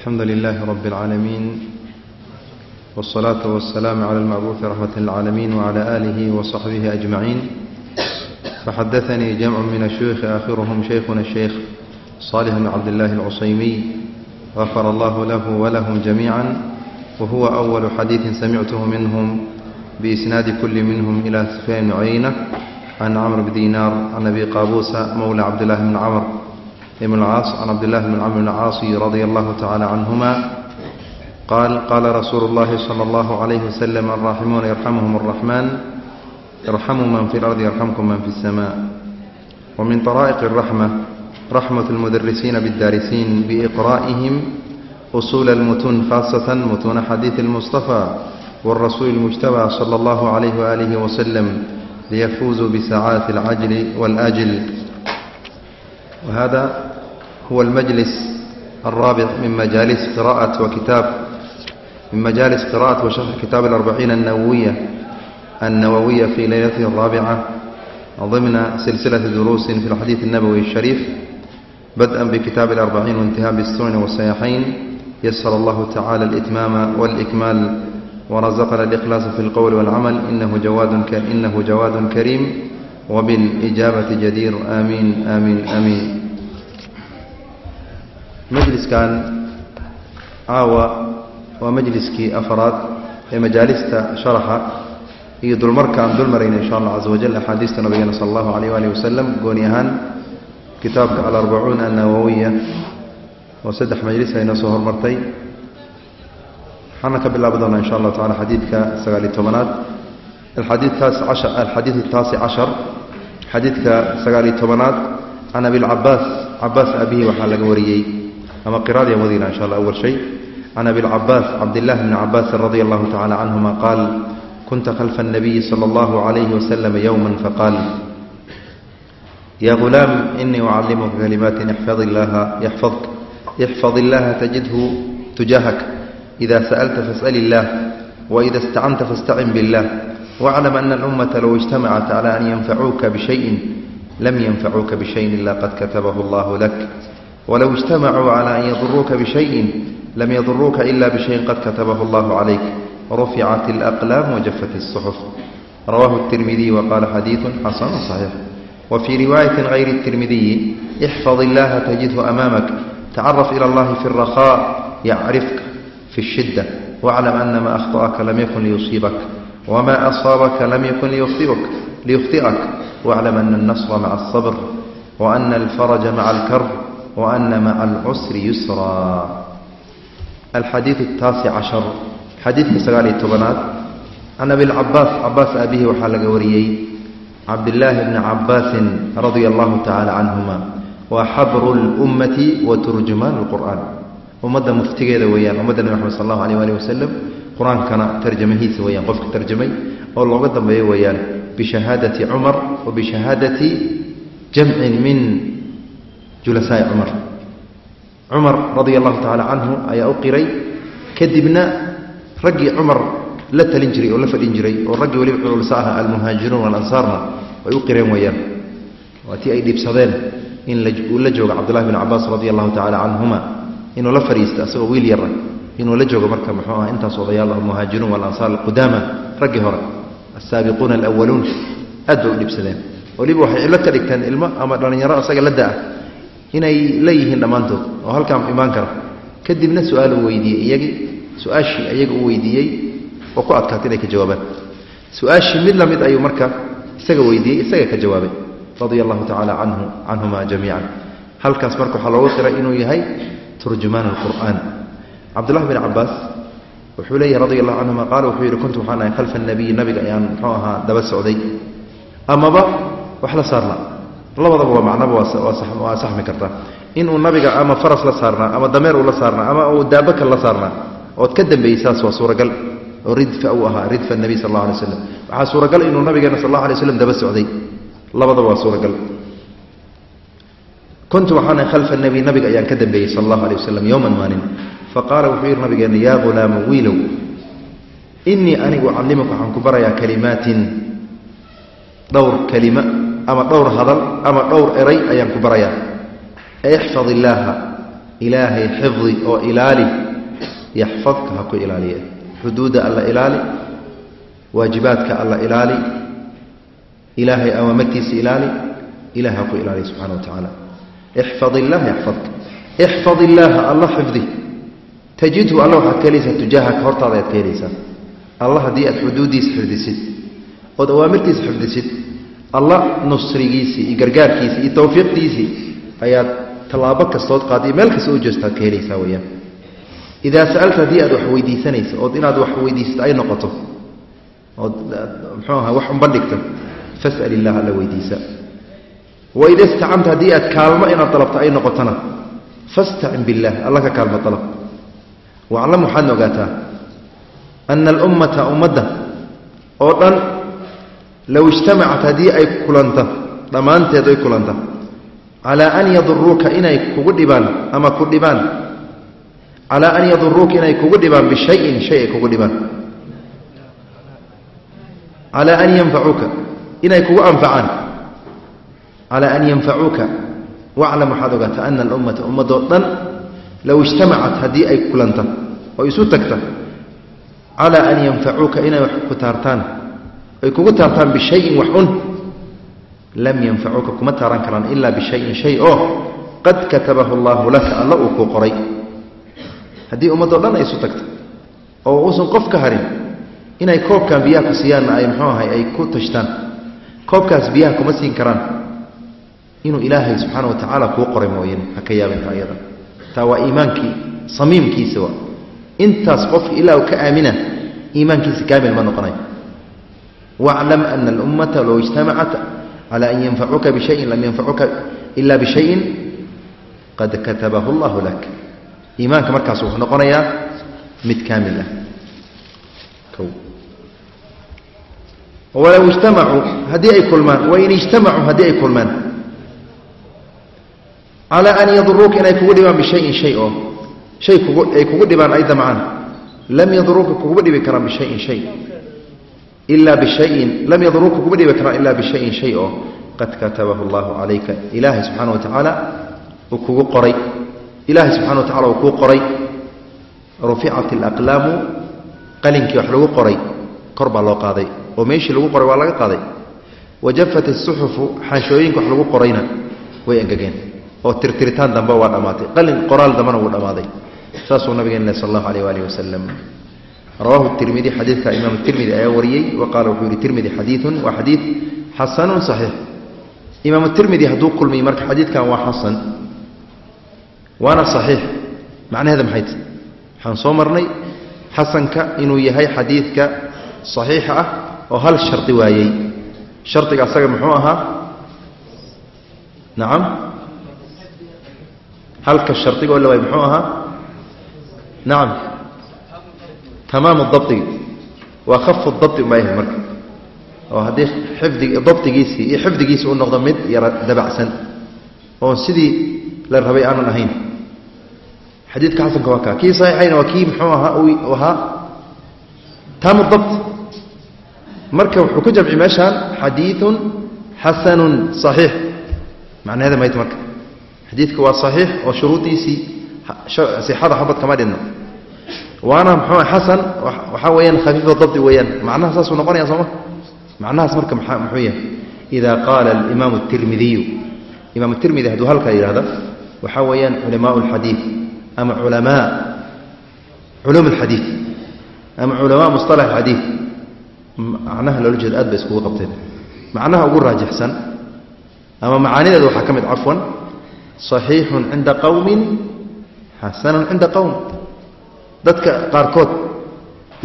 الحمد لله رب العالمين والصلاة والسلام على المبعوث رحمة للعالمين وعلى آله وصحبه أجمعين فحدثني جمع من الشيوخ آخرهم شيخنا الشيخ صالح بن عبد الله العصيمي غفر الله له ولهم جميعا وهو أول حديث سمعته منهم بإسناد كل منهم إلى سفيان بن عيينة عن عمرو بن دينار عن أبي قابوس مولى عبد الله بن عمرو بن العاص عن عبد الله بن عمرو بن العاص رضي الله تعالى عنهما قال قال رسول الله صلى الله عليه وسلم الراحمون يرحمهم الرحمن ارحموا من في الأرض يرحمكم من في السماء ومن طرائق الرحمة رحمة المدرسين بالدارسين بإقرائهم أصول المتون خاصة متون حديث المصطفى والرسول المجتبى صلى الله عليه وآله وسلم ليفوزوا بساعات العجل والآجل وهذا هو المجلس الرابع من مجالس قراءة وكتاب من مجالس قراءة وشرح كتاب الأربعين النووية النووية في ليلته الرابعة ضمن سلسلة دروس في الحديث النبوي الشريف بدءا بكتاب الأربعين وانتهاء بالسنن والسيحين يسر الله تعالى الإتمام والإكمال ورزقنا الإخلاص في القول والعمل إنه جواد إنه جواد كريم وبالإجابة جدير آمين آمين آمين majliskan caawa waa majliskii afaraad ee majaalista sharaxa iyo dulmarka aan dul marayna insha allah caza wajal axaadiista nabigeena sala allahu alayh waalih wasalam gooni ahaan kitaabka alarbacuun annawowiya oo saddex majlis aynoo soo hormartay. Waxaana ka bilaabi doonaa insha allahu tacala xadiidka sagaaliyo tobanaad alxadiid ataasi cashar xadiidka sagaaliyo tobanaad can abilcabaas cabaas abihi waxaa laga wariyey ama qiraad yan wadiina insha alla awal shay can abi lcabaas cabdillahi bni cabaasin radia allahu tacala canhuma qaal kunta khalfa اnabiyi sala allahu calayhi wasalam yowma faqaal ya ulaam inii ucallimuka kalimaatin ixfad illaaha yaxfadka ixfad illaha tajidhu tujaahak ida sa'alta fas'al illaah waida istacanta fastacin billah. Waclam ana alummata low ijtamacat cala an yanfacuuka bishayin lam yanfacuuka bishayin ila qad katabahu allahu lak wlow اجtamacuu calى an yaduruuka bشhayi lam yaduruuka ila bشhayin qad katabahu اllah عalayk ruficat اlأqlaam wajafat الصxuf rawahu الtirmidiy waqala xadiiثu xasanu صaxiix wfii riwaayaةi غayri الtirmidiyi ixfad illaha tajidhu amaamak tacaraf ilى اllahi fi الrakhاء yacrifka fi الshida wاclam ana ma akhطأka lam yakun liyusiibak wma asaabaka lam yakun liyukhطئak wاclam ana الnasra maca الصbr وأna اlfaraja maca اlkarb وأن mع الcسr يusrا الxadiiث التaaسع caشhر xadiidka sagaaliyo tobanaad can abiاlcabaas cabaas abihi waxaa laga wariyey cabdالlaahi bni cabaasin radia الlahu taعalى canهuma wa xabru الأmmati وturjumaan الqur'an ummadda muftigeeda weeyaan ummadda nebi mxamed sal اllahu alيه alih waslm qur-aankana tarjamahiisa weyaan qofka tarjamay oo looga dambeeyo weeyaan bishahaadaةi cumar وbishahaadaةi jamcin min julasaai cumar. Cumar radia allahu tacala canhu ayaa u qiray. Kadibna raggii cumar la talin jiray oo la fadhin jiray oo raggii weliba culsa aha almuhaajiruun walansaarna ay u qireen weeyaan. Waa tii ay dhibsadeen in la joogo cabdullahi bin cabaas radia allahu tacala canhuma inuu la fadhiista asagoo wiil yara inuu la joogo marka muxuu aha intaas odayaal ah muhaajiruun walansaar alqudaama raggii hore. Asaabiquuna alawaluun aad bay u dhibsadeen weliba waxay cillo ka dhigteen ilmo ama dhallinyaro asaga la da'a inay leeyihiin dhammaantood oo halkaan imaan kara kadibna su'aaluu weydiiyey iyagii su'aashii iyaga u weydiiyey oo ku adkaatay inay ka jawaabaan. Su'aashii mid la mid ayuu marka isaga weydiiyey isaga ka jawaabay radia allahu tacaala canhu canhuma jamiican. Halkaas marka waxaa loogu qiray inuu yahay turjumaan alqur'aan cabdullahi bin cabaas wuxuu leeyahy radia allahu canhuma qaala wuxuu yidhi kuntu waxaan ahay khalfa nabiyi nabiga ayaan muxuu ahaa daba socday. Amaba wax la saarna labadaba waa macnaba waa saxmi kartaa inuu nabiga ama faras la saarnaa ama dameer uu la saarnaa ama uu daabaka la saarnaa ood ka dambeeyey saas waa suuragal. Oo ridfa uu ahaa ridfa nabiy sal allah alay slam waxaa suuragal inuu nabigeena sal allah alay slam daba socday. Labadaba waa suuragal. Kuntu waxaan ahay khalfa nabi nabiga ayaan ka dambeeyey sal allahu alay wasalam yowman maalin faqaala wuxuu yidhi nabigeena yaa ghulaama wiilow inii anigu ucallimuka waxaan ku barayaa kalimaatin dhowr kalima ama dhowr hadal ama dhowr eray ayaan ku barayaa. Ixfad illaaha ilaahay xifdi oo ilaali yaxfadka ha ku ilaaliya xuduudda alla ilaali waajibaadka alla ilaali ilaahay awaamartiisa ilaali ilahay ha ku ilaaliya subxana wa tacaala. Ixfad illah yaxfadka. Ixfad illaaha alla xifdi. Tajidhu alla waxaad ka helaysaa tujaahaka hortaada ayaad ka helaysaa alla haddii aad xuduuddiisa xifdisid ood awaamirtiisa xifdisid alla nusrigiisii iyo gargaarkiisii iyo tawfiiqdiisii ayaad tallaabo kastood qaad iyo meel kasta u jeestaad ka helaysaa weyaan idaa sa'alta haddii aad wax weydiisanayso ood inaad wax weydiisato ay noqoto ood muxuu aha wax unbandhigto fas'al illah alla weydiisa. Waida istacamta haddii aad kaalmo inaad dalabto ay noqotona fastacin billaah alla ka kaalmo dalab. Waclam waxaadna ogaataa ana alummata ummadda oo dhan low ijtamacat haddii ay kulanta dhammaanteed ay kulanta calaa an yaduruuka inay kugu dhibaan ama ku dhibaan calaa an yaduruuka inay kugu dhibaan bishayin shay ay kugu dhibaan calaa an yanfacuuka inay kugu anfacaan calaa an yanfacuuka waclam waxaad ogaataa ana alummata ummadoo dhan low ijtamacat haddii ay kulanta oo isu tagta calaa an yanfacuuka inay wax ku taartaan ay kugu taartaan bishayin wax un lam yanfacuuka kuma taaran karaan ilaa bishayin shay oo qad katabahu allaahu laka alla uu kuu qoray. Haddii ummadoo dhan ay isu tagto oo uusan qof ka harin inay koobkan biyaha ku siiyaanna ay muxuu ahay ay ku tashtaan koobkaas biyaha kuma siin karaan inuu ilaahay subxaana wa tacaala kuu qoray mooyane ha ka yaabinta ayada. Taa waa iimaankii samiimkiisa waa. Intaas qofka ilaa ka aamina iimaankiisa kaamil ma noqonay waclam ana alummata low ijtamacat cala an yanfacuuka bishayin lam yanfacuuka ila bishayin qad katabahu allahu lak iimaanka markaas wuxuu noqonayaa mid kaamil ah walow ijtamacuu haddii ay kulmaan wain ijtamacuu haddii ay kulmaan calaa an yaduruuka inay kugu dhibaan bishayin shay oo shay kugu ay kugu dhibaan ay damcaan lam yaduruuka kuguma dhibi karaan bishayin shay ilaa bishayin lam yaduruuka kuguma dhibi karaan ilaa bishayin shay oo qad katabahu allahu calayka ilaahay subxaana wa tacaala uu kugu qoray ilaahay subxana wa tacala uu kuu qoray ruficat alaqlaamu qalinkii wax lagu qoray kor baa loo qaaday oo meeshii lagu qoray waa laga qaaday wajafat asuxufu xaanshooyinka wax lagu qorayna way engegeen oo tirtiritaan dambe waa dhammaatay qalin qoraal dambena wuu dhammaaday saasuu nabigeen sal allahu aleyh waalihi wasalam rawaahu tirmidi xadiidka imaam tirmidi ayaa wariyey wa wuxuu yihi tirmidi xadiidun waa xadiid xasanun saxiix. Imaam tirmidi hadduu kulmiyey marka xadiidkan waa xasan waana saxiix. Macnaheeda maxay tahy waxaan soo marnay xasanka inuu yahay xadiidka saxiixa ah oo hal shardi waayey. Shardiga asaga muxuu ahaa? Nacam halka shardiga oo la waayey muxuu ahaa? Nacam tamaamu dabdigi waa khafu dabdi unbaa yahay marka. Oo haddii xifdig dabdigiisii iyo xifdigiisii u noqdo mid yara dabacsan. Oon sidii la rabay aanan ahayn xadiidka xasanka waa kaa. Kii saxiixayna waa kii muxuu ahaa uu ahaa taamu dabt marka wuxuu ku jamci meeshaan xadiidun xasanun saxiix. Macnaheeda mayt marka. Xadiidka waa saxiix oo shuruuddiisii sixada xabad kama dhinno waana muxuu xasan waxaa weeyaan khafiifa dabdi weeyaan macnaha saasuu noqonaya sooma macnahaas marka maxaa muxuu yahay ida qaala alimaamu اtirmidiyu imaam tirmidi hadduu halkaa yidhahda waxaa weeyaan culamaau اlxadiid ama culamaa culuum اlxadiid ama culamaa musطalax xadiid macnaha loola jeeda aad bay iskugu qabteen macnaha ugu raajixsan ama macaanideeda waxaa ka mid cafwan صaxiixun cinda qowmin xasanun cinda qowm dadka qaarkood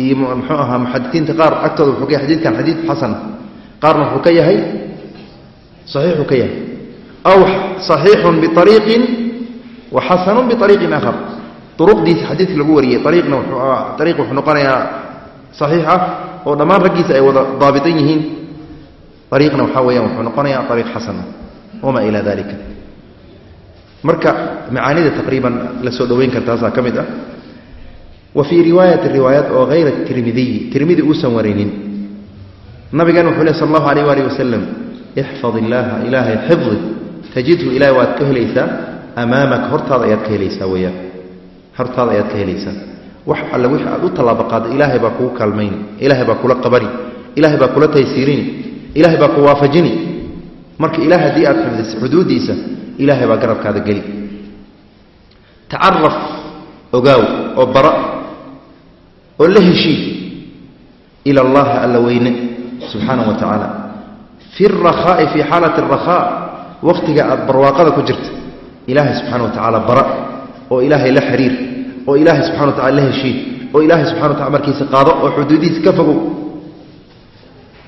iyo muxuu ahaa muxadisiinta qaar agtooda wuxuu ka yahay xadidkan xadiid xasana qaarna wuxuu ka yahay saxiixuu ka yahay. Aw صaxiixun biariiqin wa xasanun biariiqin aakhar. Uruqdiisa xadiidka lagu wariyey ariiqna ariiq wuxuu noqonayaa saxiix ah oo dhammaan raggiisa ay wada daabitan yihiin. Ariiqna waxaa weeyaan wuxuu noqonayaa ariiq xasana wamaa ilaa dalika marka macaanida taqriiban la soo dhoweyn kartaasaa ka mid ah wa fii riwaayati riwaayaat oo hayra tirmidiyi tirmidi uusan warinin nabigan wuxuu leh sal allahu alayh waalih wasalam ixfad illaaha ilaahay xifdi. Tajidhu ilahay waad ka helaysaa. Amaamaka hortaada ayaad ka helaysaa weyaan hortaada ayaad ka helaysaa. Wax alle wixii aad u tallaabo qaada ilaahay baa kugu kaalmayni ilaahay baa kula qabani ilaahay baa kula taysiirini ilaahay baa ku waafajini. Marka ilaah haddii aad xifdiso xuduuddiisa ilaahay baa garabkaada geli. Tacaraf ogaaw oo bara oo la heshii ila allahi alla weyne subxaana wa tacaala. Fi rakhaa'i fii xaalati arakhaa wakhtiga aad barwaaqada ku jirta ilaahay subxana wa tacaala bara oo ilaahay la xiriir oo ilaahay subxana wa tacala la heshii oo ilaahay subxana wa tacala markiisa qaado oo xuduudihiisa ka fogow.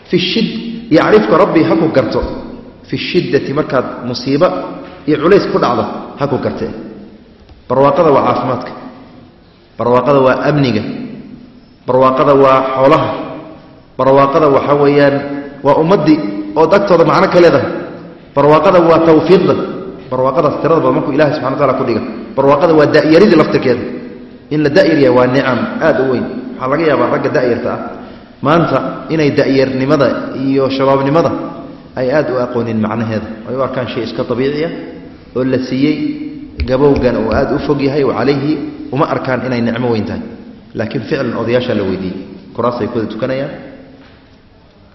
Fi shid yacrifka rabbii ha garto. Fi shiddati markaad musiibo iyo culays ku dhacdo ha ku gartee barwaaqada waa caafimaadka. Barwaaqada waa amniga barwaaqada waa xoolaha. Barwaaqada waxa weeyaan waa ummaddii ood agtooda macno ka leedahay. Barwaaqada waa tawfiiqda. Barwaaqadaas tirada badan markuu ilahay subxana wa tacala ku dhiga barwaaqada waa da'yaridii laftirkeeda. In la da'yar yahay waa nicam aad u weyn. Waxaa laga yaabaa ragga da'yarta ah maanta inay da'yarnimada iyo shabaabnimada ay aad u aqoonin macnaheeda. Ay u arkaan shay iska dabiiciya oo la siiyey gabowgan uu aad u fog yahay oo calayhi uma arkaan inay nicmo weyn tahay laakiin ficlan odayaashaa la weydiiyey kuraasay kuwada tukanayaan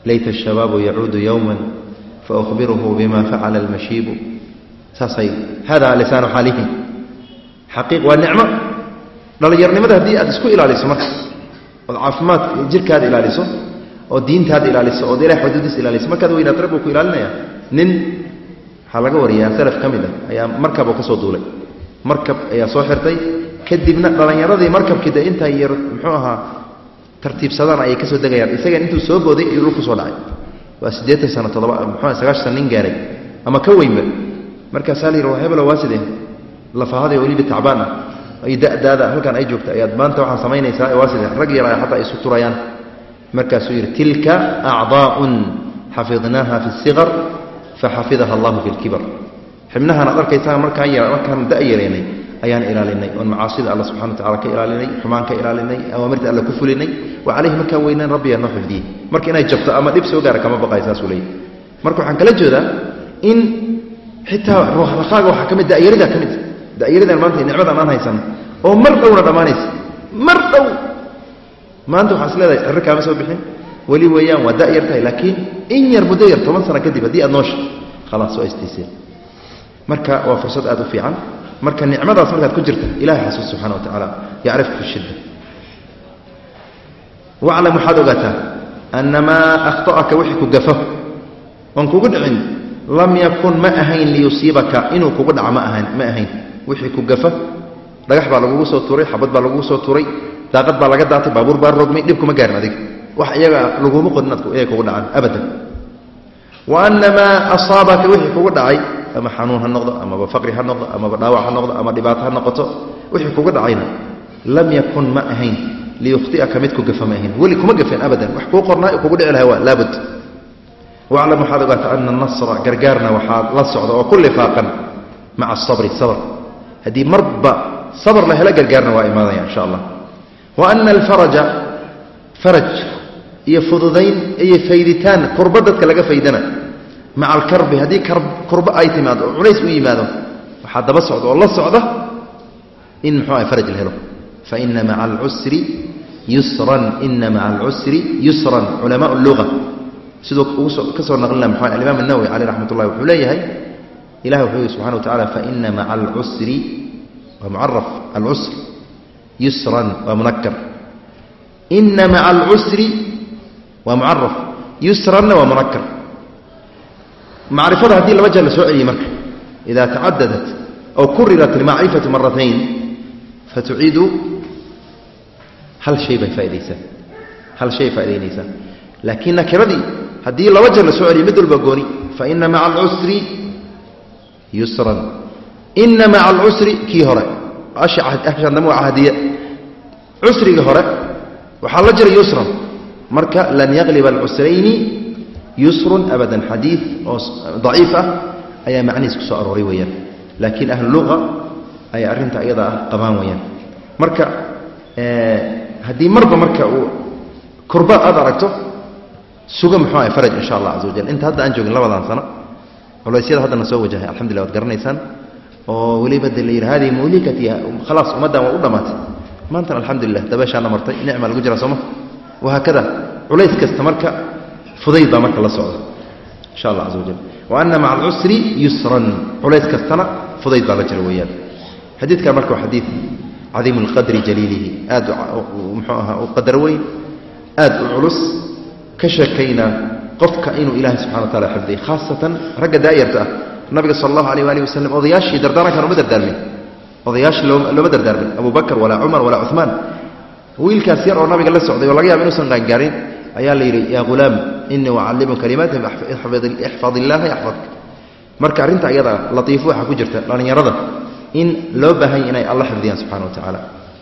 layta ashabaabu yacuudu yowman faأhbiruhu bima facala almashiibu saasay hada lisaanu xaalihim xaqiiq waa nicmo dhallinyarnimada haddii aad isku ilaaliso marka ood caafimaad jirkaada ilaaliso oo diintaada ilaaliso ood ilahay xuduudiisa ilaaliso markaad weynaato rab buu ku ilaalinaya nin waxaa laga wariyaa salaf ka mid ah ayaa markaboo ka soo duulay markab ayaa soo xirtay kadibna dhalinyaradii markabkii de intay yar mxuu ahaa tartiibsadaan ayay ka soo degayaan. Isageen intuu soo booday iyuu dhulku soo dhacay. Waa siddeetan sano todoba mxua sagaashan nin gaaray. Ama ka weynba. Markaasaa la yidhi waa hebelo waaside lafahaday weliba tacbaan ah. Iyo da'daada halkan ay joogta. Ayaad maanta waxaa samaynaysaa waaside rag yar xataa isu turayaan. Markaasuu yidhi tilka acdaaun xafidnaaha fi اsiqar faxafidaha allahu fi اlkibar xibnahan ad arkaysaan markaan markaan da' yareynay ayaan ilaalinay oon macaasida alla subxana wa tacala ka ilaalinay xumaan ka ilaalinay awaamirta alla ku fulinay wa calayhi markaan weynaan rabbiyaa noo xifdiyey. Marka inay jabto ama dhib soo gaara kama baqayo saasuu leeyahy marka waxaan kala jeedaa in xitaa ruuxrakaaga waxaa ka mid da'yarida ka mid da'yaridan maanta nicmadan aan haysano oo mar dhowna dhammaanaysa mar dhow! Maanta waxaa is leedahay cirro kaama soo bixin. Weli weeyaan waa da'yar tahay laakiin in yar muddo yar toban sano kadib haddii aad noosha khalaas waa istiiseen. Marka waa fursad aad u fiican marka nicmadaas markaad ku jirta ilahay xasuus subxana wa tacaala yacrifka fi shidda. Waclam waxaad ogaataa ana maa akhta'aka wixii ku gafo oon kugu dhicin lam yakun ma ahayn liyusiibaka inuu kugu dhaco ma ahan ma ahayn. Wixii ku gafo dhagax baa lagugu soo tuuray xabad baa lagugu soo tuuray daaqad baa laga daatay baabuur baa rogmay dhib kuma gaarin adiga. Wax iyaga laguma qodin inay kugu dhacaan abadan. Wa ana maa asaabaka wixii kugu dhacay ama xanuun ha noqdo amaba faqri ha noqdo amaba dhaawac ha noqdo ama dhibaato ha noqoto wixii kugu dhacayna. Lam yakun ma ahayn liyukhti'aka mid ku gafa ma ahayn weli kuma gafeen abadan. Wax kuu qornaa kugu dhici laha waa laabud. Waclam waxaad ogaata ana nasra gargaarna waxaa la socda oo ku lifaaqan maca asabri sabr. Haddii marba sabr la helo gargaarna waa imaadaya insha allah. Wa ana alfaraja faraj iyo fududayn iyo fayditaan kurba dadka laga faydana maca alkarbi haddii kurba ay timaado oo culays u yimaado waxaa daba socda oo la socda in muxuu aha faraj la helo. Faina maca alcusri yusran ina maca alcusri yusran. Culamaa luga siduu ka soo naqlina alimaam الnawowi caleyh raxmat ullahi wuxuu leeyahay ilahi wuxuu yihi subxana wa tacala faina maca alcusri waa mucaraf alcusr yusran waa munakar ina maca alcusri waa mucaraf yusranna waa munakar macrifada haddii laba jeer la celiyey marka ida tacadadat aw kurirat almacrifatu maratayn fatuciidu hal shay bay faa'idaysaa hal shay faa'idaynaysaa laakiin nakiradii haddii laba jeer la soo mid walba gooni faina maca alcusri yusran ina maca alcusri kii hore ashandam waa cahdiye. Cusrigii hore waxaa la jira yusran marka lan yagliba alcusrayni yusrun abadan xadiid oo daciif ah ayaa macnihiis ku soo arooray weeyaan laakiin ahlu luqa ayaa arrinta iyada ah qabaan weeyaan marka haddii marba marka uu kurba aad aragto suga muxuu ahay faraj insha allah caza wajal inta hadda aan joogin labadan sano culaysyada haddana soo wajahay alxamdullah waad garanaysaan oo weliba de la yidhi hadihi muhlikati khalaas ummaddan waa u dhammaatay maantan alxamdulilah dabeeshaana martay nicma lagu jira sooma wahaakada culays kasta marka fudayd baa marka la socda insha allah caza wajal wa ana maca alcusri yusran. Culays kastana fudayd baa la jira weeyaan. Xadiidkan marka waa xadiid cadiimu lqadri jaliilihi. Aad muxuu ahaa u qadar weyn. Aad u culus. Ka sheekayna qofka inuu ilaahay subxana wa taala xifday khaasatan ragga daayarta ah. Nabiga sal allahu alayh waalihi wasalam odayaashii dardaarankan uma dardaarmin. Odayaashii looma dardaarmin. Abu bakar walaa cumar walaa cumaan wiilkaas yar oo nabiga la socday oo laga yaaba inuusan qaangaarin ayaa la yidhi yaa hulaam inii ucallimu kalimaatihim ixfad illaaha yaxfadka marka arrinta ayada latiifo waxaa ku jirta dhallinyarada in loo baahanya inay alla xifdiyaan subxana wa tacaala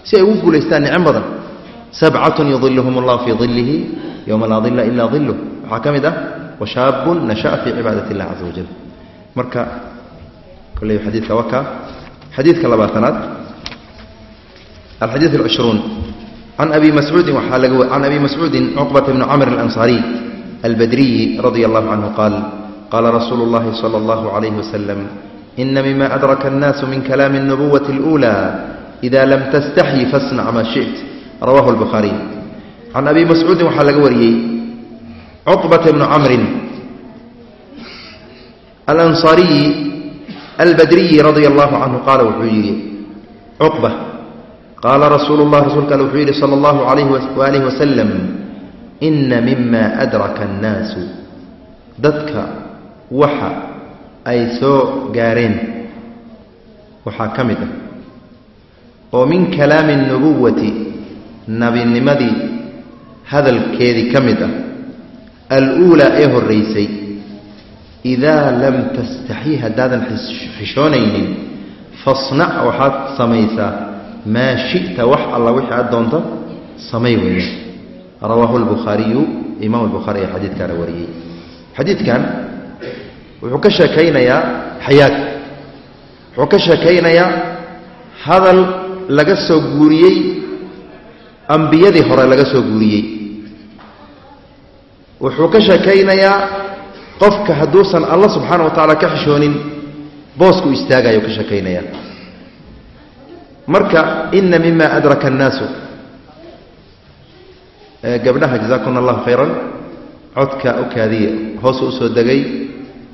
si ay ugu guulaystaan nicam badan sabcatun yudiluhum allah fii dilihi yowma laa dila ilaa diluh waxaa ka mid ah washaabun nasha'a fii cibaadat illah caza wajal marka kolley xadiidka wakaa xadiidka labaatanaad alxadiid alcishruun can abi mascuudin waxaa laga can abi mascuudin cuqbata bni camr alansaariy albadriyi radia allahu canhu qaal qaala rasuulu اllahi salى اllahu عalayh wasalam ina mima adraka الnaas min kalaami الnubuwati اlأulى ida lam tastaxyi fasnac ma shiئt rawahu اlbukhaariy can abi mascuudin waxaa laga wariyey cuqbata bni camrin alansaariyi albadriyi radia allahu canhu qaala wuxuu yidhi cuqba qaala rasuulu llah rasuulka alle wuxuu yidhi sala allahu alayhi waaalih wasalam ina mima adraka annaasu dadka waxa ay soo gaareen waxaa ka mid ah oo min kalaami nubuwati nabinimadii hadalkeedii ka mid ah aluulaa ee horraysay idaa lam tastaxi haddaadan xishoonaynin fasnac waxaad samaysaa maa shita wax alla wixii aad doonto samay weeyaan. Rawaahu lbukhaariyu imaam albukhaari ee xadiidkaana wariyey. Xadiidkan wuxuu ka sheekaynayaa xayaag wuxuu ka sheekaynayaa hadal laga soo guuriyey ambiyadii hore laga soo guuriyey. Wuxuu ka sheekaynayaa qofka hadduusan alla subxaana wa tacaala ka xishoonin boosku istaagayo ka sheekaynaya marka ina mima adraka annaasu gabdhaha jazaakuna allahu khayran. Codka u kaadiya hoosu u soo degay.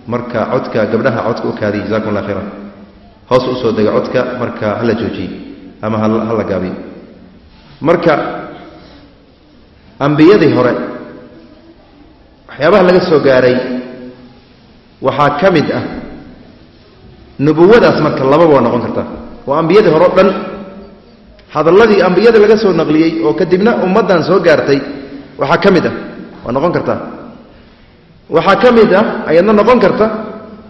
Marka codka gabdhaha codka u kaadiya jazakum allah khayran hoosu u soo degay codka marka hala joojiye ama hala gaabiyo marka ambiyadii hore waxyaabaha laga soo gaaray waxaa ka mid ah nubuwadaas marka lababa waa noqon kartaa waa ambiyadii hore o dhan. Hadalladii ambiyada laga soo naqliyey oo kadibna ummaddan soo gaartay waxaa ka mid ah waa noqon kartaa waxaa ka mid ah ayadna noqon karta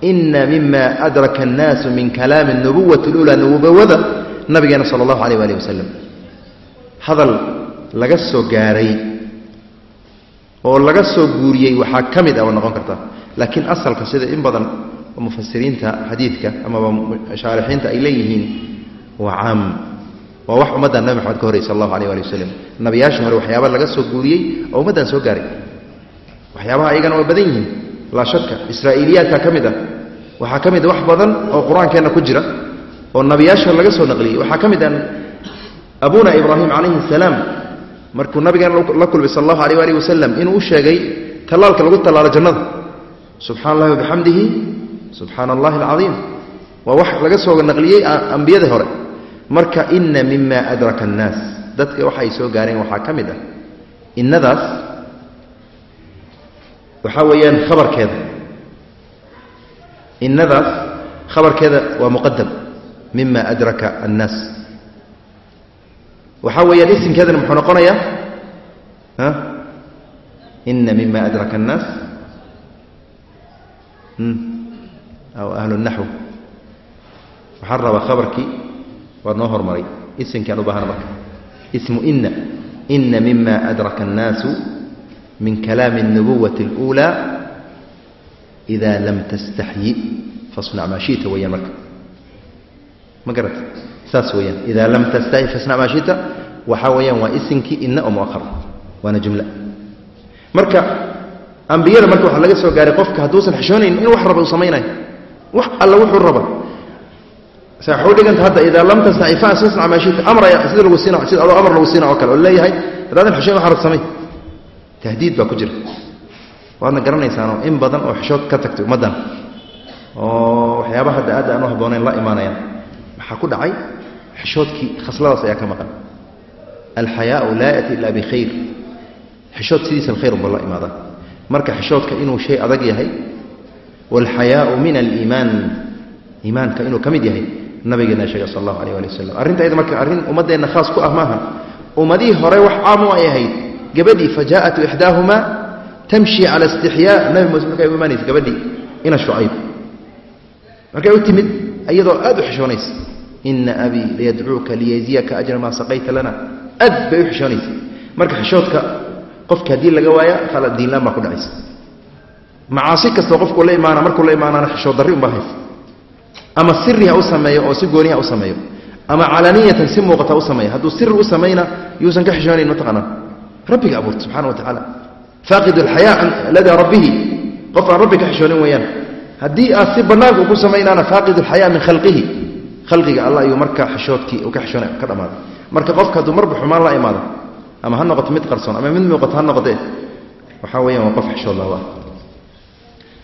ina mima adraka annaasu min kalaami nubuwati lula nubuwada nabigeena sala allahu alayh waalih wasalam hadal laga soo gaaray oo laga soo guuriyey waxaa ka mid ah waa noqon kartaa laakiin asalka sida in badan mufasiriinta xadiidka amaba shaarixiinta ay leeyihiin waa caam. Waa wax ummaddan nabi maxamed ka horrey sal allahu alayh ali wasalam nabiyaashii hore waxyaaba laga soo guuriyey oo ummaddan soo gaaray. Waxyaabaha ayagana waa badan yihiin. Laa shaka israa'iiliyaadka ka mid ah waxaa ka mid a wax badan oo qur'aankeenna ku jira oo nabiyaasha laga soo naqliyey. Waxaa ka mid ah abuna ibraahim calayhi asalaam markuu nabigeena la kulmay sal allahu alayh alih wasalam inuu u sheegay tallaalka lagu tallaalo jannada. Subxana allahi wabixamdihi subxaana allahi alcadiim waa wax laga soo naqliyey ambiyadii hore. Marka ina mima adraka annaas. Dadka waxa ay soo gaareen waxaa ka mid ah. Innadaas waxaa weeyaan khabarkeeda. Innadaas khabarkeeda waa muqadam mima adraka annaas. Waxaa weeyaan isimkeedana muxuu noqonayaa ina mima adraka annaas aw ahlu naxw waxaan rabaa khabarkii waa noo hormaray isimkaan u baahana marka ismu ina ina mima adraka annaasu min kalaami اnubuwati اluulaa ida lam tastaxyi fasnac maa shita weyaan marka ma garat saas weyaan ida lam tastaxyi fasnac maa shita waxaa weyaan waa isimkii ina oo muahar waana jumla marka ambiyada marka waxaa laga soo gaaray qofka hadduusan xishoonayn in wax raba uu samaynayo wax alla wuxuu raba. Waxay u dhiganta hadda idaa lam tastaxi fasnac maa shita. Amra sida lagu siina sida adoo amar lagu siina oo kale oo leeyahay haddaadan xishoon waxaad samay tahdiid baa ku jira. Waadna garanaysaanoo in badan oo xishood ka tagtay ummaddan oo waxyaabaha hadda aad aan u habboonayn la imaanayaan. Maxaa ku dhacay? Xishoodkii khasladaas ayaa ka maqan. Alxayaau laa yati ila bikhayr. Xishood sidiisa alkhayr unba la imaada. Marka xishoodka inuu shay adag yahay waalxayaau min aliimaan iimaanka inuu ka mid yahay nabigeena sheegay sal allahu aleh ali wasalam arrinta ayada marka arrin ummaddeenna khaas ku ah maaha ummadihii hore wax caamu ay ahayd gabadhii fajaa'atu ixdaahumaa tamshi cala istixyaa nabi muuse markay u imaanaysa gabadhii ina shucayb markay u timid iyadoo aad u xishoonaysa ina abii layadcuuka liyajziyaka ajra maa saqayta lana aad bay u xishoonaysa marka xishoodka qofka haddii laga waaya khala diinlaan baa ku dhacaysa macaasi kastoo qofkuu la imaana markuu la imaanaana xishood darri unbaa haysa ama siri ha u sameeyo oo si gooni ha u sameeyo. Ama calaniyatan si muuqata u sameeyo. Hadduu siri u samayna yuusan ka xishoonayn mataqaanaa rabbiga abuurta subxana wa tacaala faaqid alxayaa ladaa rabbihi. Qof aan rabbi ka xishoonin weeyaan. Haddii aad si bannaanka u ku samaynaana faaqid alxayaa min khalqihi. Khalqiga allah ayuu markaa xishoodkii ka xishoona ka dhammaaday marka qofka hadduu marba xumaan la imaado ama ha noqoto mid qarsoon ama mid muuqato ha noqotee waxaa weeyaan waa qof xishood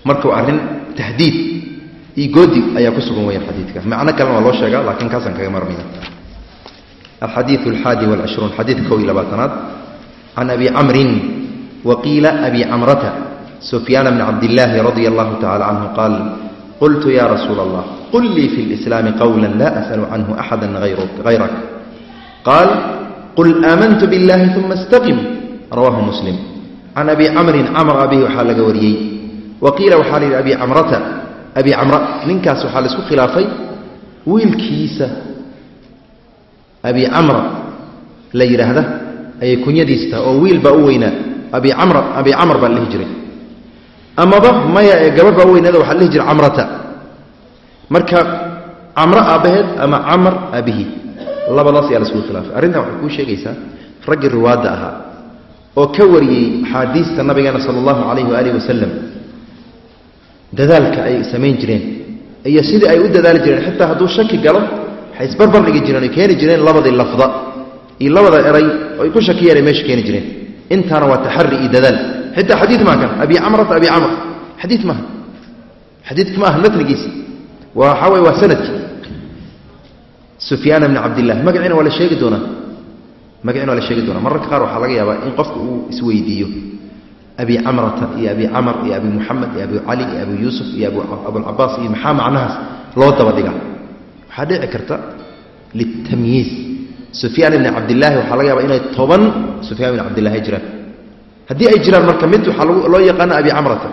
waa arrin tahdiid iyo goodi ayaa ku sugan weeyaan xadiidka. Macno kalena waa loo sheegaa laakiin kaasaan kaga marmayna alxadiidu alxaadi walcishruun xadiidka kow iyo labaatanaad. Can abi camrin waqiila abi camrata sufyaana bni cabdillaahi radia allahu tacala canhu qaal qultu ya rasuula allah qul lii fi lislaami qowla la as'alu canhu axada hayrak qaal qul aamantu biاllahi uma istaqim. Rawaahu muslim. Can abi camrin camr abihi waxaa laga wariyey wa qiila waxaa la yidhi abi camrata abi camra ninkaas waxaa la isku khilaafay wiilkiisa. Abi camra la yidhaahda ayay kunyadiisa tahay oo wiil baa u weynaa. Abi camr abi camr baa la jiray amaba maya ee gabadh baa u weynaada waxaa la jiray camrata. Marka camro aabbaheed ama camar aabihi labadaas ayaa la isku khilaafay. Arrintan waxay kuu sheegaysaa raggii riwaadda ahaa oo ka wariyey axaadiista nabigeena sala allahu calayhi waaalih wasalam dadaalka ay samayn jireen iyo sidii ay u dadaali jireen xitaa hadduu shaki galo waxay isbarbar dhigi jireen oy keeni jireen labadii lafda iyo labada eray oo ku shakiyeen ay meesha keeni jireen. Intaana waa taxari iyo dadaal. Xitaa xadiid maaha kan abi camrata abi camr. Xadiid maaha xadiidka ma aha matnigiisa. Waxaa weye waa sannadkii. Sufyaan bni cabdillahi magaciina waa la sheegi doonaa. Magaciina waa la sheegi doonaa. Mararka qaar waxaa laga yaabaa in qofka uu isweydiiyo abi camrata iyo abi camr iyo abi muxamed iyo abi cali iyo abi yuusuf iyo abulcabaas iyo maxaa macnahaas loo daba dhiga waxaa dhici karta litamyiiz. Sufyaan ibni cabdillaahi waxaa laga yaaba inay toban sufyaan ibni cabdillahi jiraan. Haddii ay jiraan marka mid waxaa loo yaqaana abi camrata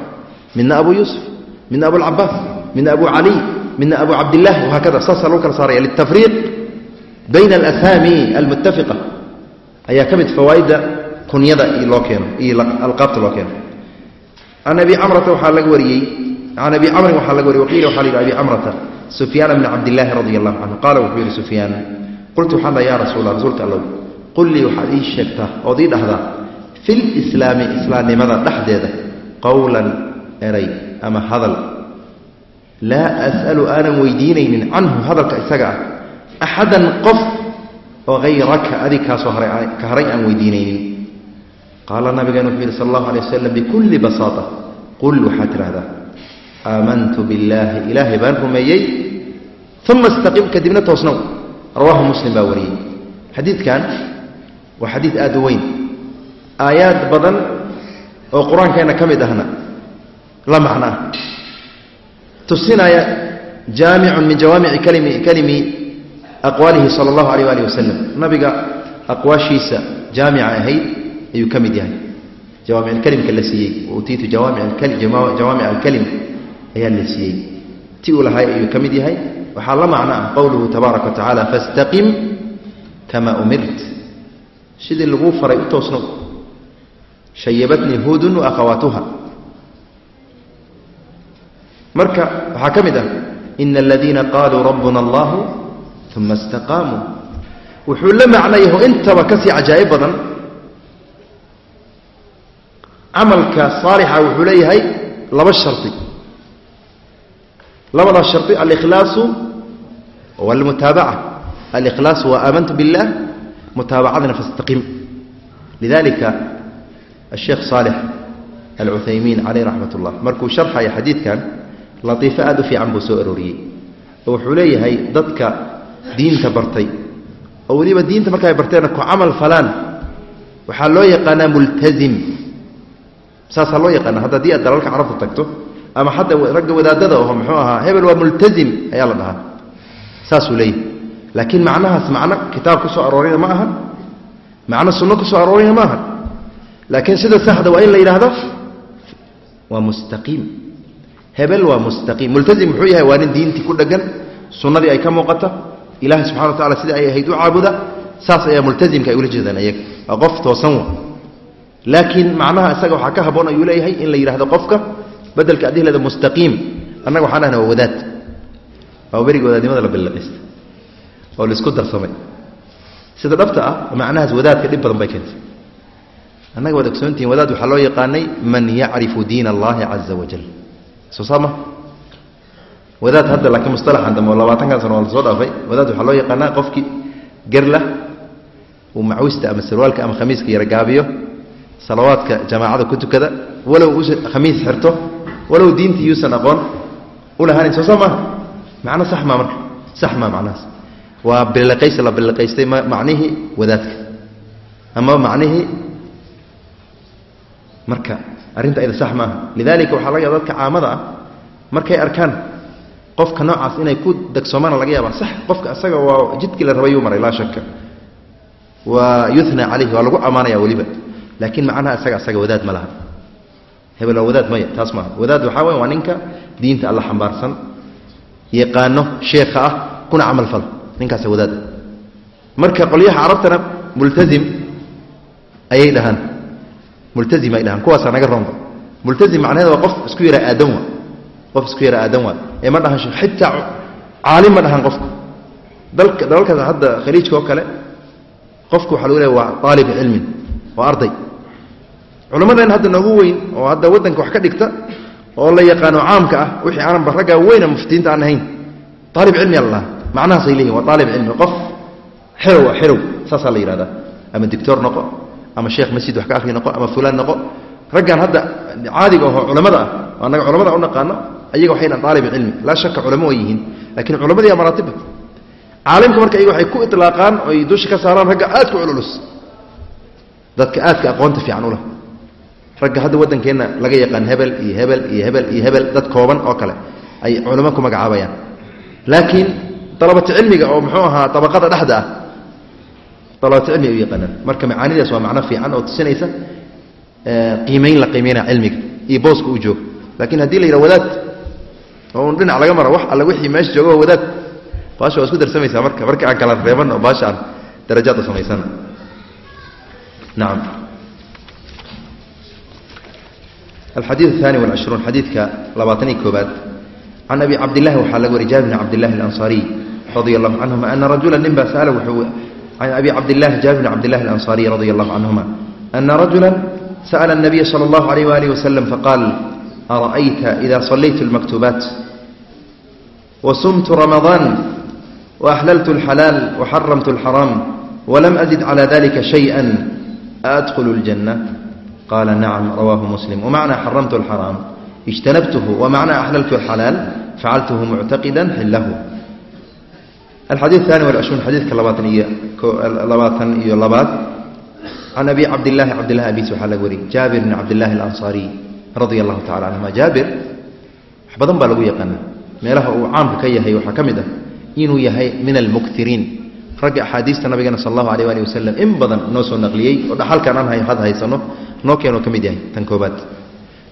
midna abu yuusuf midna abulcabaas midna abu caliy midna abu cabdillahi wahaakada saasaa lagu kala saaraya. Litafriiq bayna alasaami almuttafiqa ayaa ka mid fawaaidda kunyada loo keeno iyo alqaabta loo keeno. Can abi camrata waxaa laga wariyey can abi camrin waxaa laga wariyey waqiila waxaa la yidhi abi camrata sufyaana bni cabdillaahi radia allahu canhu qaala wuxuu yidhi sufyaan qultu waxaan dhaha ya rasuula rasuulka allow qul lii waxaad ii sheegtaa ood ii dhahdaa fi lislaami islaamnimada dhexdeeda qowlan eray ama hadal. Laa as'alu aanan weydiinaynin canhu hadalka isaga ah axadan qof oo hayraka adig kaasoo ka haray aan weydiinaynin qaala nabigeenu wuxuu yidhi sal allahu alay wasalam bikulli basaata qul waxaad tidhahdaa aamantu billaahi ilaahay baan rumeeyey uma istaqim kadibna toosnow. Rawaahu muslim baa wariyey. Xadiidkan waa xadiid aad u weyn. Aayaad badan oo qur'aankeenna ka mid ahna la macno ah tusinaya jaamicun min jawaamici kalimi kalimi aqwaalihi sala allahu alayh waalih wasalam nabiga aqwaashiisa jaamica ahayd ayuu ka mid yahay. Jawaamic alkalimka la siiyey utiitu jawaamic alkalim ayaa la siiyey. Ti uu lahay ayuu ka mid yahay. Waxaa la macno ah qowluhu tabaaraka wa fastaqim kama umirt. Sidii laguu faray u toosnow shayabatnii huudun wa marka waxaa ka mid ah ina aladiina qaaluu rabbuna allahu uma istaqaamuu. Wuxuu la macnayaho intaba ka sii cajaa'ib badan camalka saalixa wuxuu leeyahay laba shardi labadaas shardi alikhlaasu walmutaabaca alikhlaas wa aamantu biاllah mutaabacadna fastaqim. Lidalika asheekh saalix alcuthaymiin caleyh raxmat ullah markuu sharxaya xadiidkan latiifo aada u fiican buu soo arooriyey. Oo wuxuu leeyahay dadka diinta bartay. Oo weliba diinta marka barteenna ku camal falaan waxaa loo yaqaanaa multazim saasaa loo yaqaana hadda haddii aad dalalka carabta tagto ama xata ragga wadaadada oho muxuu ahaa hebel waa multazim ayaa la dhahaa. Saasuu leeyahay. Laakiin macnahaas macno kitaab ku aroorina ma aha. Macno sunno ku aroorina ma aha. Laakiin sida saxda waa in la yidhaahdo waa mustaqiim. Hebel waa mustaqiim. Multazim muxuu yahay waa nin diintii ku dhegan sunnadii ay ka muuqata ilahi subxana wa tacala sidai ay ahayd u caabuda saas ayaa multazimka ay ula jeedaan iyaga. Waa qof toosan laakiin macnaha isaga waxaa ka haboon ayuu leeyahay in la yidhahdo qofka bedelka adii leeda mustaqiim. Annaga waxaan dhahna waa wadaad. Waa berigi wadaadnimada la ballaqaysta oo la isku darsamay sida dhabta ah macnahaas wadaadka dhib badan bay keentay. Annaga waad ogsoontihin wadaad waxaa loo yaqaanay man yacrifu diin allahi caza wajal soo saama wadaad hadda laakiin mustalaxan dambe oo labaatankan sano waa la soo dhaafay wadaad waxaa loo yaqaanaa qofkii gerlah uu macwista ama sarwaalka ama khamiiska yara gaabiyo salawaadka jamaacada ku tukada walow khamiis xirto walow diintii yuusan aqoon ulahaanayn soo saa maaha macno sax maa marka? Sax maa macnahaas. Waa biliqaysi la biliqaystay macnihii wadaadka. Ama macnihii marka arrinta ayda sax maaha lidalika waxaa laga yaaba dadka caamada ah markay arkaan qofka noocaas inay ku dagsoomaana laga yaaba sax. Qofka isaga waa jidkii la rabayuu maray laa shaka waa yuna calayhi waa lagu ammaanaya weliba laakiin macnaha isaga isaga wadaad ma laha. Hebel waa wadaad maya taas maaha. Wadaad waxaa wey waa ninka diinta alla xambaarsan yaqaano sheekha ah kuna camal fal ninkaasa wadaada marka qolyaha carabtana multazim ayay dhahaan. Multazim ay dhahaan. Kuwaasaa naga roonba multazim macnaheeda waa qof isku yara aadan wa qof isku yara aadan waa. Ee ma dhahan xitaa caalim ma dhahan qofka dalka dalalkaas hadda khaliijka oo kale qofku waxa lagu leeya waa aalib cilmin waa arday. Culammadeen hadda noogu weyn oo hadda waddanka wax ka dhigta oo la yaqaano caamka ah wixii aananba raggaa weyna muftiinta aan ahayn. Aalib cilmi alla macnahaasay leeyihiin waa aalib cilmi qof. Xerow ah xerow. Saasaa la yidhahdaa ama dictor noqo ama sheekh masjid wax ka akhri noqo ama fulaan noqo. Raggan hadda caadiga ahoo culammada ah annaga culamada u naqaano ayaga waxay dhahan aalib cilmi. Laa shaka culamo way yihiin. Laakiin culamadii aa maraatibba caalimka marka iyaga waxay ku ilaaqaan oy dusha ka saaraan ragga aadka cululus dadka aadka aqoonta fiican u leh. Ragga hadda waddankeenna laga yaqaan hebel iyo hebel iyo hebel iyo hebel dad kooban oo kale ay culamo ku magacaabayaan laakiin dalabata cilmiga oo muxuu ahaa tabaqada dhexda ah dalabata cilmi u yaqaanaan. Marka macaanidaas waa macno fiican oo tusinaysa qiimayn la qiimaynaa cilmiga iyo booska uu joogo. Laakiin haddii la yidhaha wadaad oo un dhinac laga maro wax alle wixii meesha jooga waa wadaad. Baasha waa isku darsamaysaa marka marka aan kala reeban oo baasha aan darajaad u samaysana nacam alxadiid aلثani والcishruun xadiidka labaatan iyo koobaad can abi cabdillahi waxaa laga wari jaabir bn cabdillahi اlanصariy radia allahu canhuma ana rajula nin baa sa'ala wuxuu can abi cabdillahi jaabir bn cabdillahi اlansariy radia allahu canhuma ana rajula sa'la الnabiya salى اllahu alayh walih waslm faqaal ara'ayta ida صalaytu اlmaktubaat وsمت رمضان وأحللت الحلال وحرمت الحرام ولم أزد adkhulu اljanna qaala nacam rawaahu muslim wamacnaa xaramtu alxaraam ijtanabtuhu wamacnaa axlaltu alxalaal facaltuhu muctaqida xilahu alxadii aani walashrun xadiidka labaatan iyo labaatan iyo labaad can abi cabdilahi cabdilahi abis waxaa laga wariyey jaabir bn cabdilahi alansaariy radia allahu tacala canhuma jaabir wax badan baa lagu yaqaana meelaha uu caamka ka yahay waxaa ka mid ah inuu yahay min almuktiriin ragga axaadiista nabigeena sal allahu alيh ali wasalam in badan noo soo naqliyey oo dhaxalkan aan had haysano noo keenoo ka mid yahay. Tan koobaad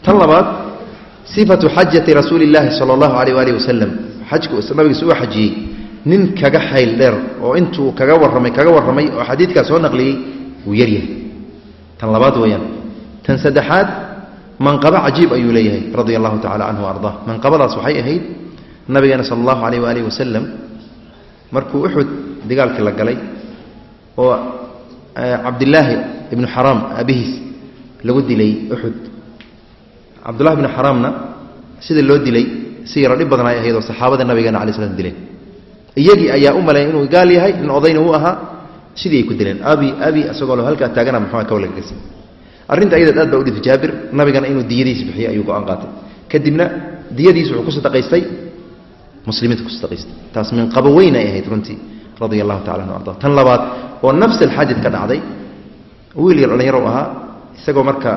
tan labaad sifatu xajati rasuuli اllaahi sala allahu alayh alih wasalam xajka nabigiisa uu xajiyey. Nin kaga xayl dheer oo intuu kaga warramay kaga warramay oo xadiidkaa soo naqliyey wuu yaryahay tan labaad weeyaan. Tan saddexaad manqabo cajiib ayuu leeyahay radia allahu tacala canhu ardaa manqabadaas waxay ahayd nabigeena sala allahu alayh waaalih wasalam markuu uxud dagaalkii la galay oo cabdilaahi ibnu xaraam aabihiis lagu dilay uxud cabdullahi ibnu xaraamna sida loo dilay si yaro dhib badan ay ahayd oo saxaabada nabigeena alay slam dileen iyagii ayaa u maleeyay inuu gaal yahay nin odayna uu ahaa sidii ay ku dileen. Abi abi isagoo halkaa taagana muxua ka walageysa arrinta ayadeed aad baa u dhintay jaabir nabigana inuu diyadiisa bixiyo ayuu go'aan qaatay. Kadibna diyadiisa wuxuu ku sadaqaystay muslimiinta ku sadaqaystay. Taas min qabo weyn ay ahayd runtii radia allahu tacala anhu arda. Tan labaad oo nafs alxadid ka dhacday wiil yar dhallinyaro ahaa isagoo marka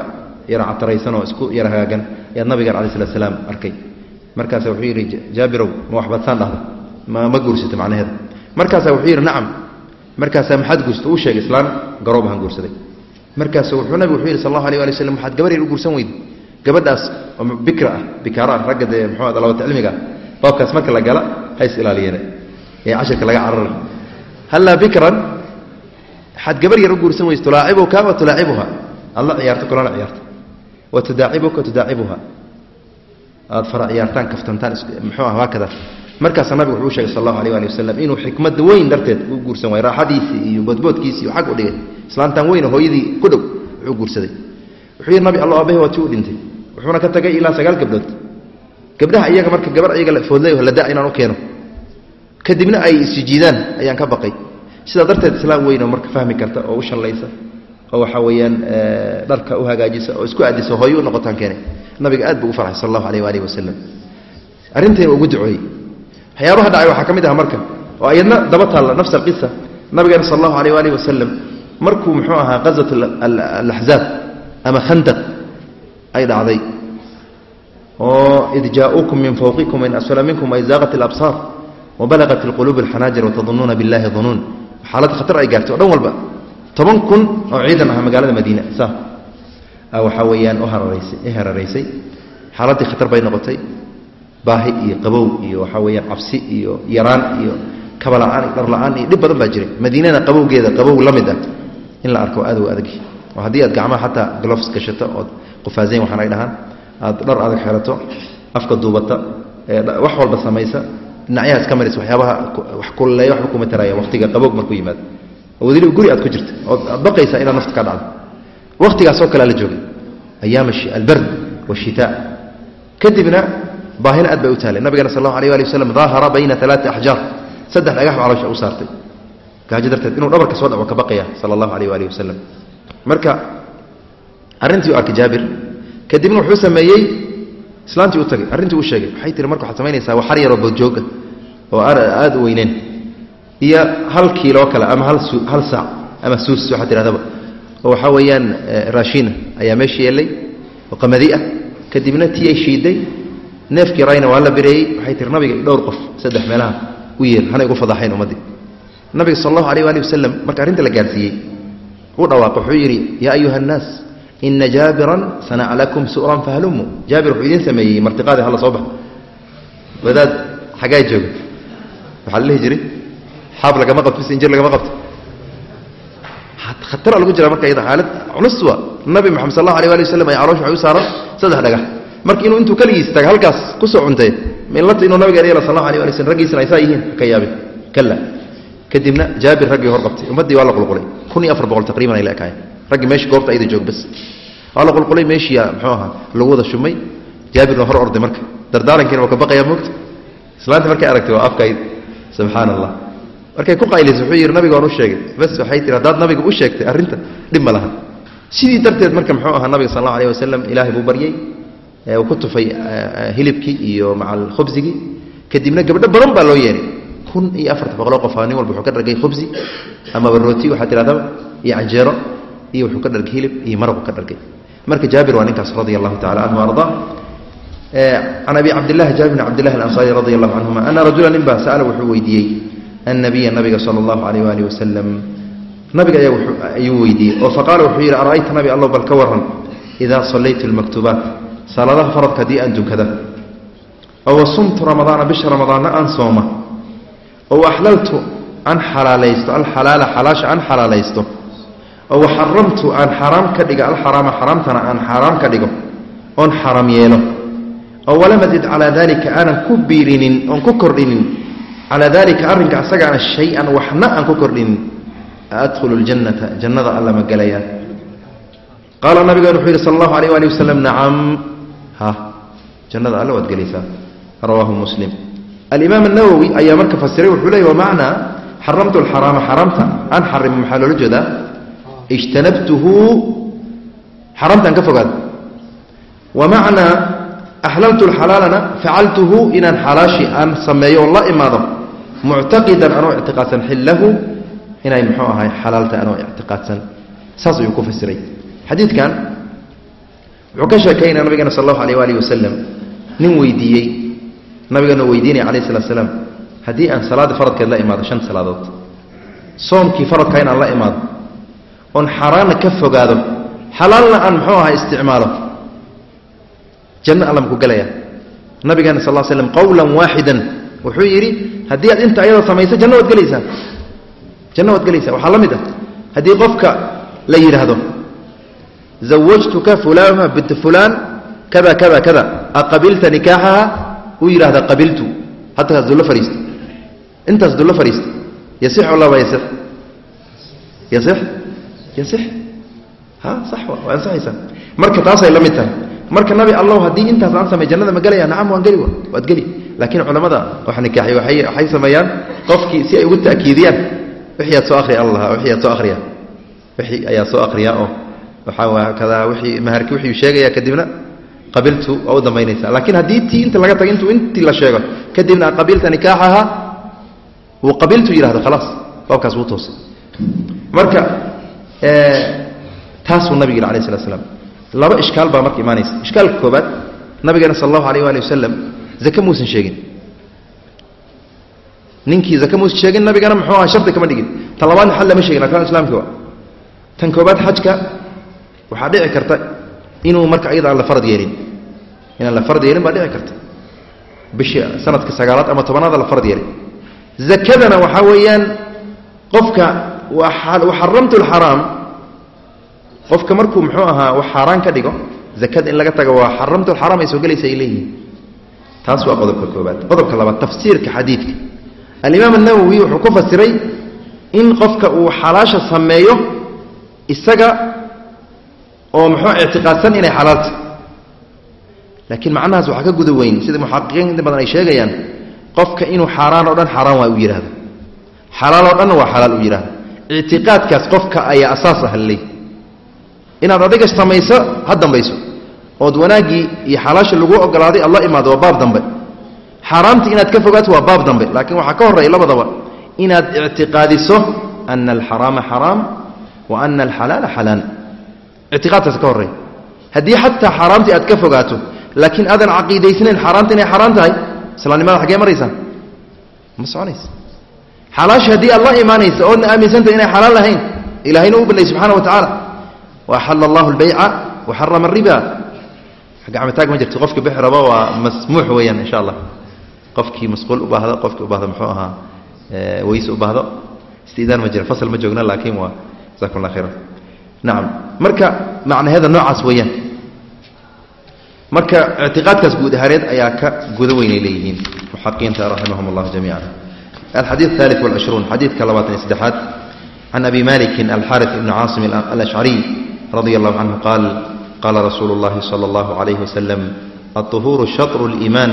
yara cataraysan oo isku yara hagaagan ayaad nabigan alai slat slaam arkay. Markaasa wuxuu yidhi jaabirow ma waxbadsaan dhahda? Ma ma guursata macnaheeda? Markaasaa wuxuu yidhi nacam. Markaasaa maxaad guursta uu sheegay islaan garoob ahaan guursaday. Markaas wuxuu nabigu wuxuu yidhi sal allahu alay ali waslam waxaad gabar yar u guursan weyda gabadhaas oo bikra ah bikaara ah ragga dee muxuu cilmiga ah baabkaas marka la gala ha is ee cashirka laga carara hallaa bikran waxaad gabar yar u guursan weysa tulaacibuka wa tulaacibuha adla ciyaarto kulana ciyaarto wa tudaacibuka tudaacibuha aad fara ciyaartaan kaftantaan muxuu ah haakada markaasaa nabigu wuxuu sheegay sal allahu alay ali wasalam inuu xikmad weyn darteed u guursan waay raaxadiisii iyo boodboodkiisii iyo xag u dhigay islaantan weyne hooyadii ku dhow wuxuu guursaday wuxuu yidhi nabi alla aabahi waa u dhintay wuxuuna ka tagay ilaa sagaal gabdhood gabdhaha iyaga marka gabar iyaga foodlay lada inaan u keeno kadibna ay isjiidaan ayaan ka baqay. Sidaa darteed islaam weyn oo marka fahmi karta oo u shallaysa oo waxaa weeyaan dharka u hagaajisa oo isku aadisa hooyo u noqotaan keenay nabiga aad buu u farxay sal allahu alayh waalihi wasalam arrinteena ugu ducooyey waxyaabaha dhacay waxaa ka mid aha marka oo ayadna daba taalla nafs alqisa nabigeena sal allahu alayh waalihi wasalam markuu muxuu ahaa qaswat alaxzaab ama khandaq ay dhacday. Oo id jaauukum min fawqikum min asfala minkum waizaqat alabsaar wabalagat alquluub alxanaajir watadunuuna billahi dunuun xaalad khatar ay gaartay o dhan walba toban kun oo ciidan ah magaalada madiina sa waxaa i hararaysay xaaladdii khatar bay noqotay baahi iyo qabow iyo waxaa weeyaan cabsi iyo yaraan iyo kabala'aan iyo dharla'aan iyo dhib badan baa jiray madiinana qabowgeeda qabow la mid ah in la arko aad u adag oo haddii aad gacmaha xataa glofs gashato ood qufaasayn waxaan ay dhahaan aad dhar adag xerato afka duubata wax walba samaysa dhinacyaha iska maraysa waxyaabaha wax kulleeya waxba kuma taraya waqtiga qabowg markuu yimaado. Oo weliba guri aad ku jirta ood aad baqaysaa inaad nafta ka dhacdo. Waqtigaasoo kalea la joogay. Ayaam albard washitaa kadibna baahina aad bay u tahlay nabigana sal allahu alay ali wasalam daahara bayna alaati axjaar saddex dhagax caloosha u saartay. Gaajo darteed inuu dhabarka soo dhaco ka baqaya sala allahu alayh waalihi wasalam marka arrintii u arkay jaabir. Kadibna wuxuu sameeyey islaantii u tagay arrintii u sheegay. Waxay tihi marka waxaad samaynaysaa waxar yaroo boodjooga oo aad u weyneen iyo hal kiiloo kale ama hal saac ama suus waxaad tidhahdaba oo waxaa weeyaan raashiina ayaa meesha yeellay oo qamadi ah. Kadibna tii ay shiiday neefkii rayna waa la bireeyey. Waxay tihi nabiga dhowr qof saddex meelaha u yeel hana igu fadaaxayn ummaddii nabiga sal allahu alayh waali wasalam marka arrinta la gaarsiiyey u dhawaaqo wuxuu yidhi yaa ayuha annaas ina jaabiran sanaca lakum su'ran fahalumuu jaabir wuxuu idiin sameeyey martiqaadi hala soo bax. Wadaad xagaa jooga waxaa la jiray xaab lagama qabto bis injir lagama qabto. Khatara lagu jira marka iyada xaalad culus waa nabi maxamed sal allahu alay waali wasalam ay caloosh waxay u saaran saddex dhagax. Marka inuu intuu keligiis taga halkaas ku cuntay milata inuu nabiga yeela sal allahu alay wali slm raggiisana ay saa yihiin ka yaabin kala kadibna jaabir raggii hor qabtay ummaddii waa la qulqulay. Kun iyo afar boqol taqriban ay la ekaayeen raggii meesha goobta ayada joog bas. Waa la qulqulay meeshiiya muxuu ahaa lagu wada shumay. Jaabirna hor orday marka. Dardaarankiina waa ka baqayaa moogta islaanta markay aragtay waa afkayd. Subxaana allah markay ku qaylisay wuxuu yidhi nabiga waan u sheegay. Bas waxay tihi haddaad nabiga u sheegtay arrinta dhib ma laha. Sidii darteed marka muxuu ahaa nabiga sal allahu alayh wasalam ilaahay buu baryey uu ku tufay hilibkii iyo maca alkhubsigii kadibna gabdho badan baa loo yeehay kun iyo afarta boqoloo qof nin walba wuxuu ka dhargay khubsi amaba rooti waxaa tidhahdaba iyo canjeero iyo wuxuu ka dhargay hilib iyo maraqu ka dhargay marka jaabir waa ninkaas radia allahu tacala canhu ardaa can abi cabdillahi jaabir bn cabdillahi alansaari radi allahu canhuma ana rajula nin baa sa'ala wuxuu weydiiyey annabiya nabiga sala allahu alayh waali wasalam nabiga ayuu weydiiyey oo faqaala wuxuu yidhi ara'ayta nabi allow bal ka waran idaa sallaytu lmaktuubaat salaadaha faradka haddii aan dukada. Oo wasumtu ramadaana bisha ramadaanna aan sooma. Oo axlaltu aan xalaalaysto alxalaala xalaasha aan xalaalaysto oo waxaramtu aan xaraam ka dhiga alxaraama xaraamtana aan xaaraam ka dhigo oon xaram yeelo. oo walam adid calaa daalika aanan ku biirinin oon ku kordhinin. calaa daalika arrinka asagaana shay-an waxna aan ku kordhinin. adkhulu ljannata jannada alla ma gelayaa. qaala nabigan wuxuu yidhi sala allahu alayh waali wasalam nacam. Ha jannada alle waad gelaysaa. rawaahu muslim. alimaam الnawowi ayaa marka fasiray wuxuu leey wamacnaa xaramtu alxaraama xaraamta aan xarimo maxaa loola jeedaa ijtanabtuhu xaraamtaan ka fogaado wamacnaa axlaltu lxalaalana facaltuhu inaan xalaashi aan sameeyo oo la imaado muctaqidan anoo ictiqaadsan xillahu inay muxuu ahay xalaalta anoo ictiqaadsan saas ayuu ku fasiray xadiidkan wuxuu ka sheekaynaya nabigeena sal allahu alayh waalihi wasalam nin weydiiyey nabigeena weydiinaya alayh salat slaam haddii aan salaadii faradkeed la imaado shan salaadood soomkii faradka inaan la imaado oon xaaraanna ka fogaado xalaalna aan muxuu ahay isticmaalo. Janno alla maku gelaya nabigeena sal slam qowlan waaxidan wuxuu yidhi haddii aad inta ayada samayso janno waad gelaysaa. Janno waad gelaysaa waxaa la mid ah. Haddii qofka la yidhaahdo zawajtuka fulana bint fulaan kada kada kada aqabilta nikaaxaha? Uu yidhahda qabiltu. Haddaas dulla fariista intaas dulla fariista yasix walaba yasix. Yasix marka taasay la mid tahay. Marka nabi allow haddii intaas aan samay jannada ma gelaya nacam waan geli waad geli. Laakiin culamada wax nikaaxi waay waxay sameeyaan qofkii si ay ugu ta'kiidiyaan. Wixii aad soo akhriya allah wixii aad soo akhriya wixii ayaa soo akhriya oo waxaa waa kadaa wixii maharki wixii sheegaya kadibna qabiltu waa u dambaynaysa laakiin haddii tii inta laga tago intuu intii la sheego kadibna qabilta nikaaxaha uu qabiltu yidhahdo khalaas baabkaas wuu toosay. Marka taasuu nabig alay slat slam laba ishkaal baa marka imaanaysa. Ishkaalka koobaad nabigeena sal allahu alayh waali wasalam zake muusan sheegin. Ninkii zake muusan sheegin nabigana muxuu aha shardi kama dhigin. Tan labaadna xal lama sheegin arkaan islamki wa tan koobaad xajka waxaa dhici karta inuu marka iyada aan la farad yeelin. Inaan la farad yeelin baa dhici karta. Bishii sanadka sagaalaad ama tobanaada la farad yeelin. Zakadana waxaa weeyaan qofka waxaramtu lxaraam qofka markuu muxuu ahaa wax xaaraan ka dhigo zakada in laga tago waa xaramtu lxaraam ay soo gelaysa ay leeyihiin. Taas waa qodobka koobaad qodobka labaad tafsiirka xadiidka. Alimaam الnawowi wuxuu ku fasiray in qofka uu xalaasha sameeyo isaga oo muxuu ictiqaadsan inay xalaalta laakiin macnahaas waxaa ka guda weyn sida muxaqiqiin badan ay sheegayaan qofka inuu xaaraan oo dhan xaaraan waa u yidhahdo xalaal oo dhanna waa xalaal u yidhahdo ictiqaadkaas qofka ayaa asaas ah ley inaad adiga samayso ha dambayso. Ood wanaaggii iyo xalaasha lagu ogolaaday aad imaado waa baab dambe. Xaaraamtii inaad ka fogaato waa baab dambe. Laakiin waxaa ka horreeya labadaba inaad ictiqaadiso ana alxaraama xaraam wa ana alxalaala xalaal. Ictiqaadkaas ka horreeya. Haddii xataa xaaraamtii aad ka fogaato laakiin aadan caqiidaysnayn xaaraamta inay xaaraan tahay islaamnimada xaggee maraysaa ma soconaysa xalaasha haddii aad la imaanaysa oodna aaminsantahay inay xalaal lahayn ilahayna u banay subxana wa tacaala. Waaxala allahu albayca wa xarama ariba gacmitaag ma jirto qofkii bixi rabo waa masmuux weeyaan insha allah qofkii masquul u baahdo qofkii u baahdo muxuu ahaa weyse u baahdo. Istidaan ma jira fasal ma joogna laakiin waa jasakum allah khayran. Nacam marka macnaheeda noocaas weeyaan. Marka ictiqaadkaas guud ahaaneed ayaa ka guda weynay leeyihiin muxaqiinta raximahum allah jamiica alxadiid الثالث والعشhruun xadiidka labaatan iyo saddexaad can abi maliki alxariث ibni caasim alashcariy radi allahu canhu qaal qala rasuulu اllahi salى اllahu عalayh waslm aلطuhuuru shaطr اliiman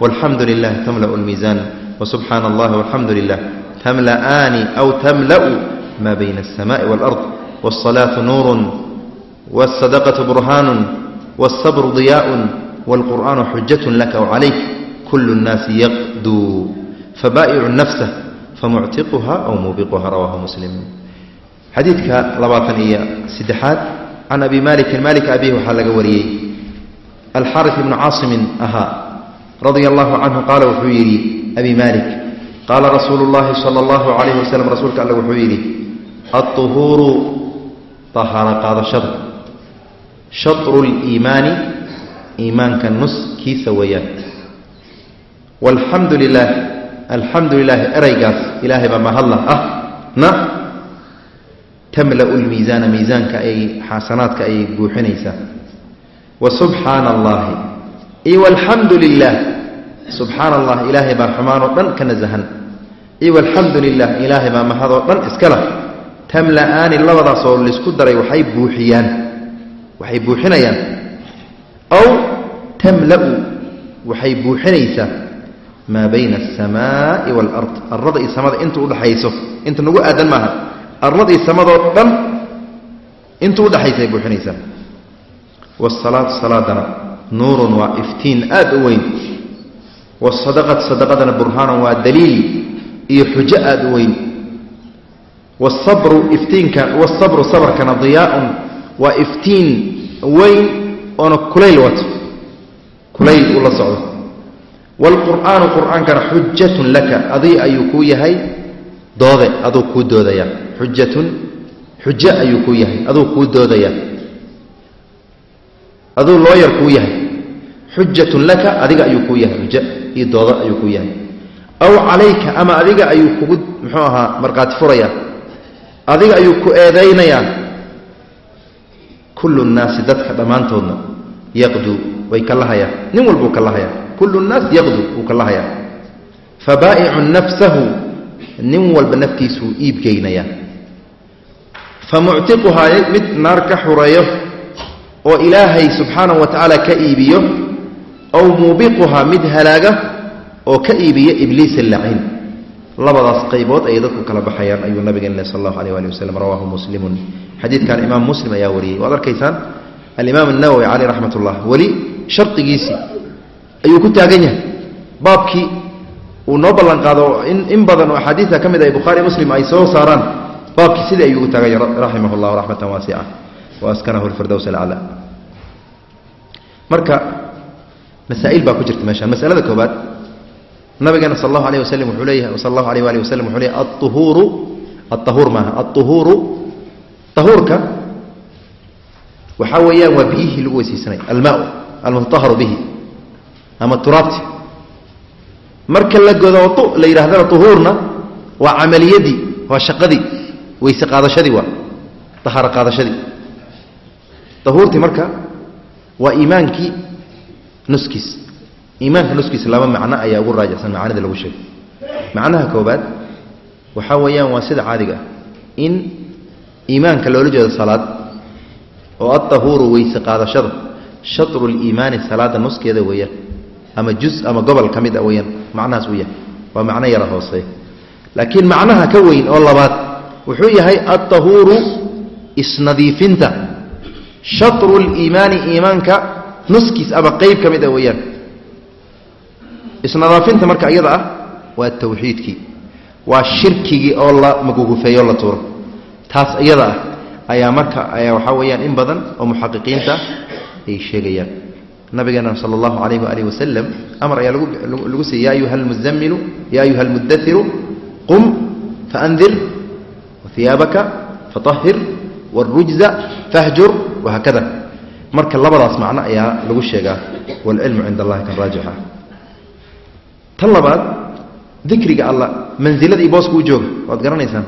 walxamdu lilah tamlأ اlmiisan wsubxaana allah walxamdu lilah tamla'aani aw tamla'u ma bayna الsamaءi wاlأrض wالصalaaةu nuur wالsadaqaةu burhaan wالصbr ضiyaaء wاlqur'an xujaة laka وcalayk kul الnaasi yaqduu fabaa'icu nafsah famuctiquha aw muubiquha rawaahu muslim xadiidka labaatan iyo saddexaad can abi malikin malik abihi waxaa laga wariyey alxaris ibnu caasimin ahaa radia allahu canhu qaala wuxuu yidhi abi malik qaala rasuulu llahi sala allahu calayhi wasalam rasuulka alle wuxuu yidhi alطuhuuru tahaaro qaadashada shatru liimaani iimaanka nuskiisa weeyaan walxamdu lilah alxamdu lilaahi eraygaas ilaahay baa mahadlah ah. Na tamla'u lmiisaana miisaanka ay xasanaadka ayay buuxinaysaa wa subxaana allahi iyo walxamdu lilah subxaana allah ilaahay baa xumaanoo dhan ka nasahan. Iyo walxamdu lilah ilaahay baa mahadoo dhan iska lah tamla'aani labadaasoo la isku daray waxay buuxiyaan. Waxay buuxinayaan. Aw tamla'u waxay buuxinaysaa maa bayna alsamaai waalard arlada iyo samada inta udhaxayso inta nagu aadan maaha. Arlada iyo samadoo dhan inta udhaxaysa ay buuxinaysaa. Waasalaatu salaadana nuurun waa iftiin aad u weyn. Waasadaqatu sadaqadana burhaanun waa daliil iyo xujo aada u weyn. Wasabru iftiinka wasabru sabarkana diyaaun waa iftiin weyn oona kulayl wato kulayl uu la socdo waalqur'aanu qur'aankana xujatun laka adii ayuu kuu yahay doode aduu kuu doodaya xujatun xujo ayuu kuu yahay aduu kuu doodaya aduu looyar kuu yahay xujatun laka adiga ayuu kuu yahay xujo iyo doodo ayuu kuu yahay aw calayka ama adiga ayuu kugu muxuu ahaa markhaati furaya adiga ayuu ku eedaynayaa kullu nnaasi dadka dhammaantoodna yaqduu way ka lahayaan nin walbuu ka lahayaa kullu nnaas yaqduu wuu ka lahayaa fabaa'icun nafsahu nin walba naftiisuu iibgeynayaa famuctiquhaa mid naar ka xureeyo oo ilaahay subxaanahu wa tacaala ka iibiyo aw muubiquhaa mid halaaga oo ka iibiyo ibliis allaciin labadaas qaybood ayay dadku kala baxayaan ayuu nabigeen sal allahu aleh ali waslem rawaahu muslimun xadiidkan imaam muslim ayaa wariyey waad arkaysaan alimaam annawowi caleyh raxmat ullah weli shardigiisii ayuu ku taagan yahay baabkii uu noo ballan qaado in in badan oo axaadiista ka mid ah bukhaari muslim ay soo saaraan baabkii sidii ayuu ugu taagan yahay raximah llahu raxmatan waasica wa askanahu lfirdows alcla marka masaa'il baa ku jirta meeshaan masalada koobaad nabigeena sal allahu aleyh waslm wuxuu leeyahay sal allahu aleyh ali waslm wuxuu leeyahy auhuuru aلطahuur maaha aلطuhuuru طahuurka waxaa weeyaan waa biyihii lagu weysaysanay almaa almutaharu bihi ama turaabti marka la godo la yidhahdana uhuurna waa camaliyadii waa shaqadii weyse qaadashadii waa ahaaro qaadashadii dahuurtii marka waa iimaankii nuskiis. Iimaanka nuskiis laba macno ayaa ugu raajacsan macaanida lagu sheegay. Macnaha koobaad waxaa weeyaan waa sida caadiga ah. In iimaanka loola jeedo salaad oo adahuuru weyse qaadashada shatru liimaani salaada nuskeeda weeyaan ama juz ama gobol ka mid a weeyaan macnahaas uu yahay waa macno yara hooseeya laakiin macnaha ka weyn oo labaad wuxuu yahay alطahuuru isnadiifinta shatru liimaani iimaanka nuskiis ama qeyb ka mid a weeyaan. Isnadaafinta marka iyada ah waa tawxiidkii waa shirkigii oo la magugufeeyo la tuuro. Taas iyada ah ayaa marka ayaa waxaa weeyaan in badan oo muxaqiqiinta ay sheegayaan nabigeena sala allahu calayh waalihi wasalam amar ayaa lagu siiyey ya ayuha almuzamilu ya ayuha almudairu qum faandir wahiyaabaka fatahhir wاlrujza fahjur wahaakada marka labadaas macno ayaa lagu sheegaa wاlcilmu cinda allahi kan raajixa. Tan labaad dikriga alla mansilada iyo booska u jooga waad garanaysaan?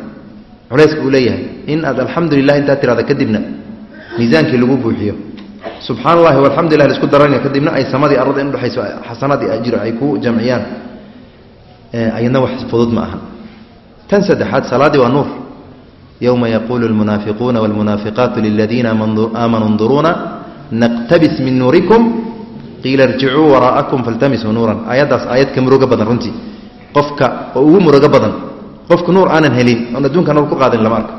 Culayska uu leeyahay in aad alxamdu lilah intaad tirahda kadibna miisaankii lagu buuxiyo subxaan allahi walxamdulilah la isku daranaya kadibna ay samadii arlada in udhexayso xasanaadii ajir ay ku jamciyaan. Ayadna wax fudud ma aha. Tan saddexaad salaaddii waa nuur. Yowma yaquulu almunaafiquuna walmunaafiqaatu liladiina aamanuu nduruuna naqtabis min nuurikum qiila irjicuu waraa'akum faltamisuu nuuran. Aayaddaas aayad ka murugo badan runtii. Qofka oo ugu murugo badan qofka nuur aanan helin oon adduunka nuur ku qaadin lama arko.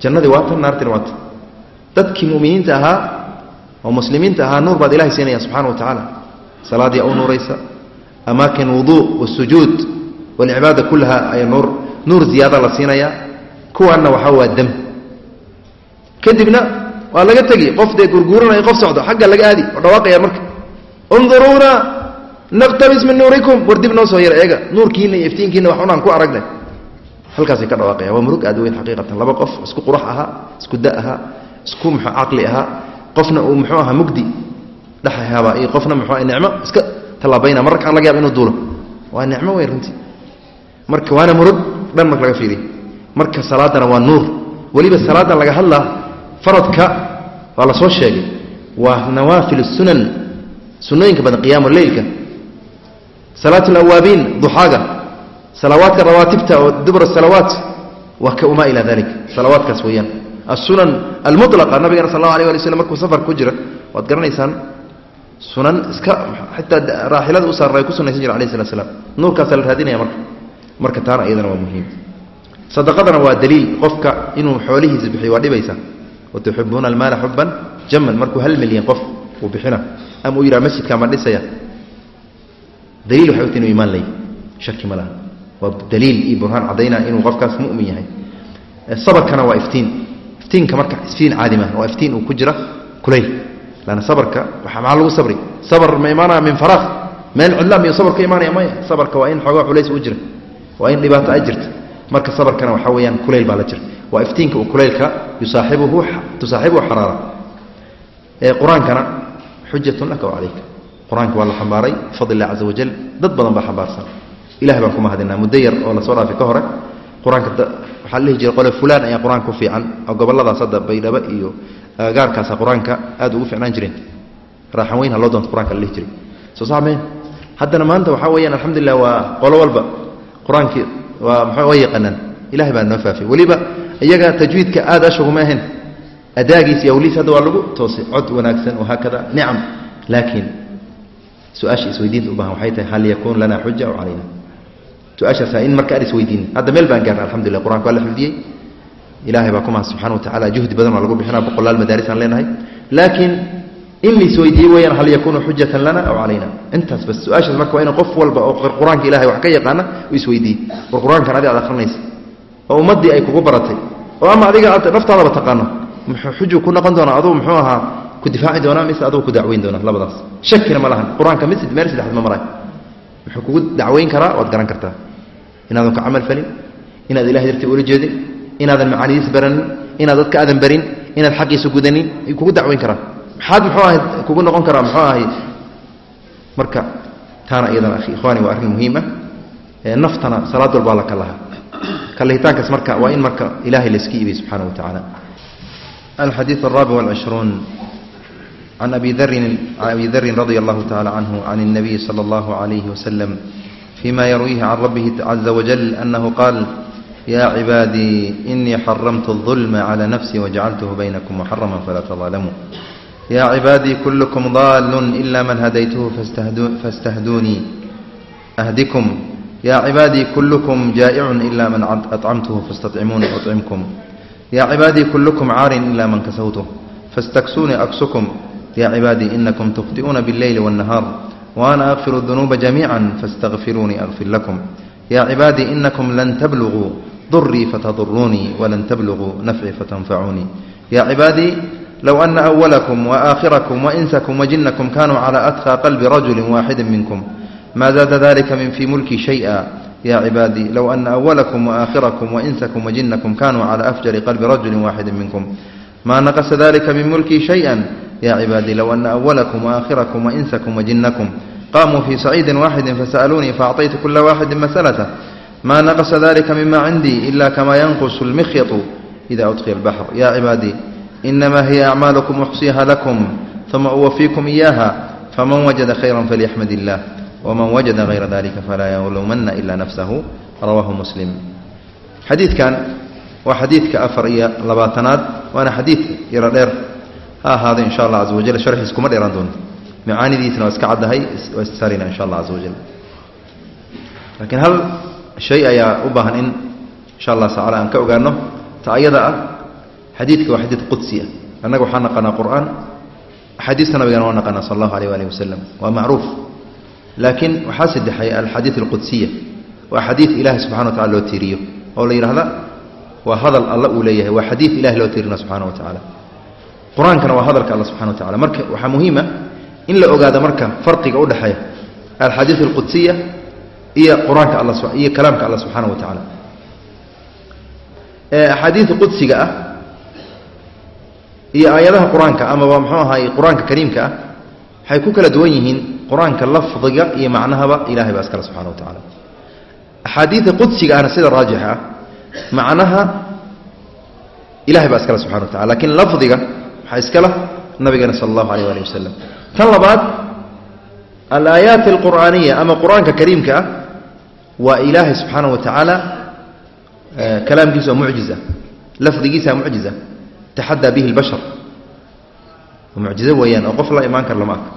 Jannadii waa tan naartina waa tan dadkii muminiinta ahaa oo muslimiinta ahaa nuur baad ilahay siinaya subxana wa tacaala salaadii u nuuraysa amaakin wuduu wasujuud walcibaada kullaha ay nuur nuur ziyaada la siinaya kuwaanna waxaa waa dam. Kadibna waa laga tegi qof dee gurguuranaya qof socdo xagga laga aadi oo dhawaaqaya marka. Unduruuna naqtabis min nuurikum war dib noo soo yar eega nuurkiina iyo iftiinkiina wax unaan ku aragnay. Halkaasay ka dhawaaqaya waa murug aad weyn xaqiiqatan laba qof isku qurax ahaa isku da ahaa isku muxuu caqli ahaa qofna uu muxuu ahaa mugdi dhexahaaba iyo qofna muxuu nicmo iska tallaabayna mararka aan laga yaaba inuu duulo waa nicmo weyn runtii. Marka waana murug dhan marka laga fiiriya marka salaadana waa nuur. Weliba salaadan laga hadlaa faradka waa la soo sheegay. Waa nawaafil sunan sunooyinka badan qiyaamu leylka salaat alawaabiin duxaaga salawaadka rawaatibta oo dubr salawaat wa wamaa ila dalik salawaadkaas weeyaan asunan almulaqa nabigana sal allahu alay ali slm markuu safar ku jira waad garanaysaan sunan iska xitaa raaxilada u ay ku sunaysan jire alayh salat slam nuurkaasaa la raadinaya marka. Marka taana iyadana waa muhiim. sadaqadana waa daliil qofka inuu xoolihiisa bixiyo waa dhibaysa. watuxibuuna almaala xuban jaman markuu hal milyan qof uu bixina ama uu yidhaha masjidka ma dhisaya. daliil waxay uti inu imaan lay shaki ma laha waa daliil iyo burhaan caddaynaa inuu qofkaas mu'min yahay sabarkana waa iftiin iftiinka marka iftiin caadi maaha waa iftiin uu ku jira kulayl lanna sabarka waxaa maxaa lagu sabri. Sabar ma imaanaya min faraaq meel cidla miyo sabar ka imaanaya maya. Sabarka waa in xoogaa culays u jira waa in dhibaato a jirta marka sabarkana waxaa weeyaan kulayl baa la jira. Waa iftiinka uu kulaylka yusaaxibuhu tusaaxibuhu xaraara. Qur'aankana xujatun laka wacalayka qur'aanka waa la xambaaray bifadli illah caza wajal dad badan baa xambaarsan. Ilahi baan ku mahadinaa muddo yar oo la soo dhaafay ka hore qur'aanka waxaa la dhihi jiray qole fulaan ayaa qur'aanka ku fiican oo gobolladaas hadda baydhabo iyo gaarkaasa qur'aanka aad ugu ficnaan jireen. Raaxan weyn ha loo doonto qur'anka la dhihi jiray. Soo saameen haddana maanta waxaa weeyaan alxamdulilah waa qolo walba qur'aankii waa maxaa waa yaqaanaan. Ilahay baa noo faafay weliba iyaga tajwiidka aad ashuguma ahayn. Adaagiis iyo awliis hadda waa lagu toosay. Cod wanaagsan wahaakada nicam laakiin su'aasha isweydiinta u baahan waxay tahay hal yakuun lana xuja aw calayna su'aashaasa in marka aan isweydiin. Hadda meel baan gaarna alxamdulillah qur'anka waa la xifdiyey ilahay baa ku mahad subxana wa tacala juhdi badan waa lagu bixinaa boqolaal madaaris aan leenahay. Laakiin in la isweydiiye weyaan hal yakuunu xujatan lana aw calayna. Intaas bas su'aashaas marka waa in qof walba oo qur'aanka ilahay wax ka yaqaana u isweydiiyey war qur'aankan adi aad akrinaysa oo ummaddii ay kugu baratay oo ama adiga aad naftaadaba taqaano muxuu xuju ku noqon doonaa aduu muxuu ahaa ku difaaci doonaa mise aduu ku dacweyn doonaa labadaas? Shakina ma lahan. Qur'aanka mid meel saddexaad ma maray wuxuu kugu dacweyn karaa waad garan kartaa. Inaadan ku camal falin inaad ilahay dartii ula jeedin inaadan macaanidiis baranin inaad dadka aadan barin inaad xaqiisa gudanin kugu dacweyn karaa. Maxaad muxuu ahay kugu noqon karaa muxuu ahay marka taana iyadana ikhwaani waa arrin muhiim ah. Naftana salaad walbaa la ka laha kalihitaankaas marka waa in marka ilahay layska iibay subxaana wa tacaala الحديث الرابع والعشرون عن أبي ذر عن أبي ذر رضي الله تعالى عنه عن النبي صلى الله عليه وسلم فيما يرويه عن ربه عز وجل أنه قال يا عبادي إني حرمت الظلم على نفسي وجعلته بينكم محرما فلا تظالموا يا عبادي كلكم ضال إلا من هديته فاستهدوني أهدكم يا عبادي كلكم جائع إلا من أطعمته فاستطعموني أطعمكم يا عبادي كلكم عار إلا من كسوته فاستكسوني أكسكم يا عبادي إنكم تخطئون بالليل والنهار وأنا أغفر الذنوب جميعا فاستغفروني أغفر لكم يا عبادي إنكم لن تبلغوا ضري فتضروني ولن تبلغوا نفعي فتنفعوني يا عبادي لو أن أولكم وآخركم وإنسكم وجنكم كانوا على أتقى قلب رجل واحد منكم ما زاد ذلك من في ملكي شيئا يا عبادي لو أن أولكم وآخركم وإنسكم وجنكم كانوا maa naqasa dalika min mulkii shaya ya cibaadii low ana awalakum waakhirakum wainsakum wajinakum qaamuu fii saciidin waaxidi fasa'aluunii faacطaytu kula waaxidin masalatah maa naqasa dalika mima cindii ila kamaa yanqusu lmikhyaطu ida udkhiya albaxr ya cibaadii inamaa hiya acmaalukum uxsiiha lakum uma uwafiikum iyaha faman wajada khayra falyaxmad illah wman wajada hayra dalika falaa yalumana ila nafsahu rawaahu muslim xadiidkan waa xadiidka afar iyo labaatanaad waana xadiid yaro dheer. Ha ahaado insha allah caza wajal sharxiis kuma dheeraan doonto. Macaanidiisna waa iska caddahay waa issaarina insha allah caza wajal laakiin hal shay ayaa u baahan in insha allah tacala aan ka ogaano ta ayada ah xadiidka waa xadiid qudsi ah. Annaga waxaa naqanaa qur'aan axaadiista nabigana waa naqanaa sal allahu alayh waalih wasalam waa macruuf. Laakiin waxaa saddexay alxadiid alqudsiya waa xadiid ilahi subxana wa tacala loo tiiriyo oo la yidhahda waa hadal alla uu leeyahay waa xadiid ilahay loo tiirina subxana wa tacaala. Qur'aankana waa hadalka alla subxana wa tacala marka waxaa muhiima in la ogaado marka farqiga u dhexeeya alxadiid alqudsiya iyo qur'aanka alla iyo kalaamka alla subxaana wa tacaala. Axaadiida qudsiga ah iyo aayadaha qur'aanka amaba muxuu ahaay qur'aanka kariimka ah waxay ku kala duwan yihiin qur'aanka lafdiga iyo macnahaba ilahay baa iskale subxana wa tacala axaadiida qudsiga ahna sida raajixa ah macnaha ilahay baa iskale subxana wa tacala lakiin lafdiga waxaa iskala nabigeena sala allahu alayh ali wasalam tan labaad alaayaat alqur'aaniya ama qur'aanka kariimka ah waa ilaahay subxaana wa tacaala kalaamkiisa oo mucjiza. Lafdigiisa mucjiza. Taxadaa bihi lbashar mucjizo weeyaan oo qof la imaan kara lama arka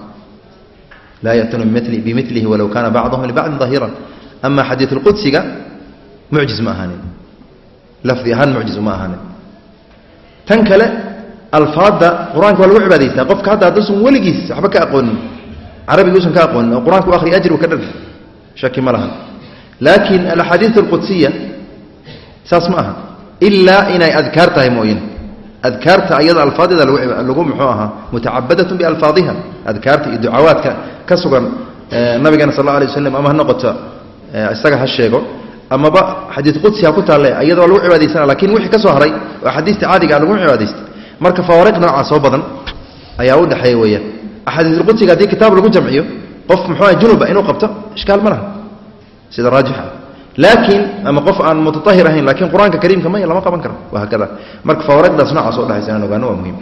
laa ya'tuuna bimilihi walow kaana bacduhum libacdin dahiran ama xadiid lqudsiga mucjiz ma ahaanin lafdi ahaan mucjiz uma ahaanin. Tan kale alfaadda qur'aanka waa lagu cibaadaystaa qofka hadda hadduusan weligiis waxba ka aqoonin carabiga usan ka aqoonin oo qur'aanka u akhriya ajri ka dhan shaki ma laha laakiin alaxaadiid alqudsiya saas ma aha. Ilaa inay adkaar tahay mooyin adkaarta ayada alfaadeeda lagu muxuu ahaa mutacabadatun bialfaadiha. Adkaarta iyo ducawaadka ka sugan nabigeena sal alla alay waslam ama ha noqoto isaga ha sheego amaba xadiid qudsi ha ku taalle iyadoo lagu cibaadaysana laakiin wixii ka soo haray oo axaadiista caadiga a lagu cibaadaystay marka fawaariq noocaas oo badan ayaa u dhexeeya weeyaan. Axaadiisulqudsiga haddii kitaab lagu jamciyo qof muxuu aha junuba inuu qabto ishkaal ma laha. Sida raajixa laakiin ama qof aan mutaahir ahayn laakiin qur'aanka kariimka may lama qaban karo. Wahaakada marka fawaariqdaas noocaas oo dhexaysa inaan ogaano waa muhiim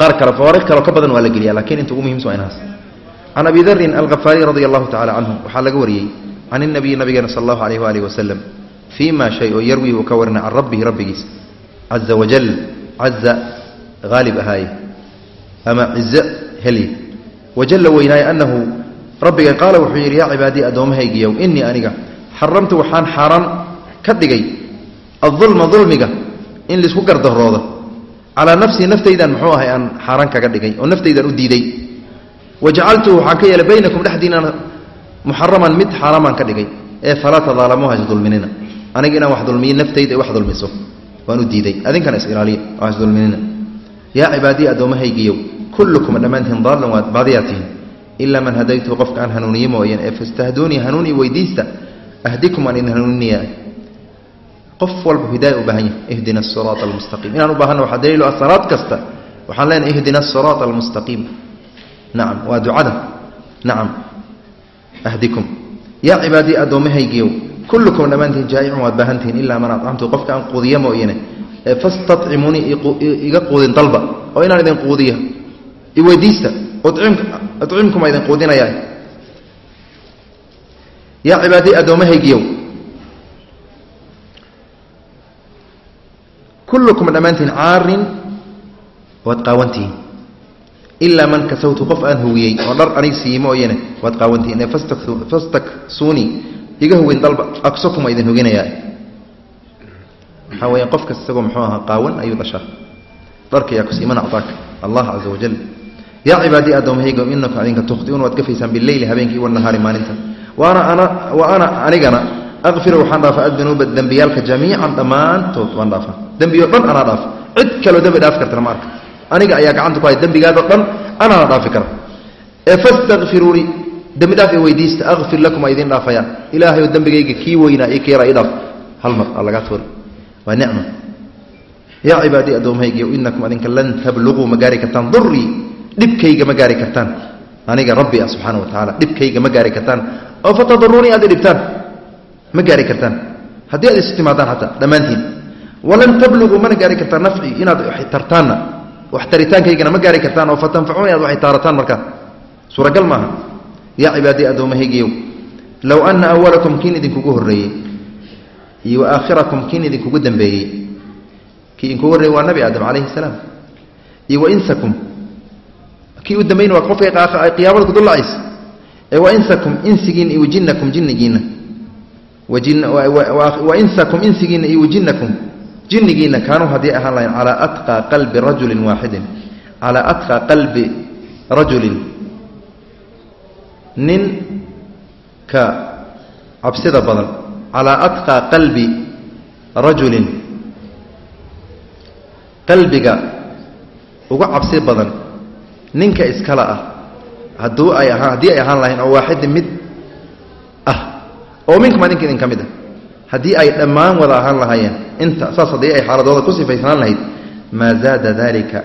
qaar kale fawaariq kaleo ka badan waa la geliya laakiin inta ugu muhimsan waa inahaas can abi darin alkhafaariy radi allahu tacala canhu waxaa laga wariyey can inabiyi nabigeena sal allahu alayh waalihi wasalam fii ma shay oo yarwihi uu ka warinay can rabbihi rabbigiis caza wajal caza haalib ahaaye ama cize helye wajalla weynaaye anahu rabbiga qaala wuxuu yidhi yaa cibaadii addoommahaygiyow inii aniga xaramtu waxaan xaaraan ka dhigay adulma dulmiga in la isku gardaroodo calaa nafsii naftaydan muxuu ahay aan xaaraan kaga dhigay oo naftaydan u diiday wajacaltuhu waxaan ka yeelay baynakum dhexdiinana muxaraman mid xaaraamaan ka dhigay ee falaa tadaalamuha isdulminina aniga inaan wax dulmiyo naftayda wax dulmiso. Waan u diiday. Adinkana is ilaaliya oo isdulminina yaa cibaadiyi addoommahaygiyow kullukum dhammaantiin daallan waad baadiyaa ilaa man hadaytuhu qofka aan hanuuniye mooyeen ee fastahduunii hanuuni weydiista ahdikum aan idin hanuuniniya qof walba hidaaya u baahan yahay ihdina asiraata almustaqiim inaan u baahanna waxaa daliilu ah salaad kasta waxaan leenahay ihdina asiraata almustaqiim nacam waa ducada. Nacam ahdikum. Yaa cibaadii addoommahaygiyow kullukum dhammaantiin jaa'icun waad baahantihiin ilaa man acamtu qofka aan quudiya mooyane fastadcimuunii iga quudin dalba. Oo inaan idin quudiya iweydiista acimkuma idin quudinaya. Yaa cibaadii addoommahaygiyow kullukum dhammaantiin caarin waad qaawantihiin ilaa man kasawtu qof aan hugiyey oo dhar anig siiye mooyane waad qaawantihiin ee fastaksuunii iga hugin dalba aksokuma idin huginayaa waxaa weya qof kasta isagoo muxuu ahaa qaawan ayuu dhashaa dharka yaa kusiiy man actaaka allah caza wajal yaa cibaadii addoommahayga inakum adinka tukhtiuun waad gafaysaan bileyli habeenkii wanahaari maalinta wa ana anigana aqfiru waxaan dhaafaa addunuuba dembiyaalka jamiican dhammaantood waan dhaafaa dembiyo dhan anaa dhaafa cid kaloo dembi dhaafi kartana ma arka aniga ayaa gacanta ku haya dembigaadoo dhan anaana dhaafi kara ee fastakfiruunii dembi dhaaf i weydiista akfir lakum a idiin dhaafayaan. Ilaahayo dembigayga kii weynaa io keera i dhaaf hal mar aa lagaa tuuri. Waa nicma. Yaa cibaadii addoommahaygiyo inakum adinka lan tabluguu ma gaari kartaan. Durii dhibkayga ma gaari kartaan. Aniga rabbi ah subxaana wa tacaala dhibkayga ma gaari kartaan. Oo fatadaruunii aad i dhibtaan ma gaari kartaan. Haddii aad isu timaadaan xataa dhammaantiin. Walan tabluguu mana gaari kartaan nafci inaad tartaanna wax taritaankaygana ma gaari kartaan oo fatanfacuuni aad waxay taarataan markaa suuragal maaha. Yaa cibaadii addoommahaygiyow low anna awalakum kiin idinkugu horreeyey iyo aakhirakum kiin idinkugu dambeeyey. Kii idinkugu horreeyey waa nabi aadam calayhi salaam. Iyo wa insakum kii u dambayna waa qofka qiyaamada kudullacays ee wa insakum insigiinna iyo wajinakum jinnigiinna. Wa insakum insigiinna iyo wajinakum jinnigiinna kaanuu haddii ahaan lahayn calaa atqaa qalbi rajulin waaxidin calaa atqaa qalbi rajulin. Nin ka cabsida badan. Calaa atqaa qalbi rajulin. Qalbiga uga cabsi badan ninka iskala ah. Hadduu ay ahaan haddii ay ahaan lahayn oo waaxidin mid ah. Oo minkuma ninka idin ka mid ah haddii ay dhammaan wada ahaan lahaayeen inta saas haddii ay xaaladooda ku sifaysnaan lahayd maa zaada dalika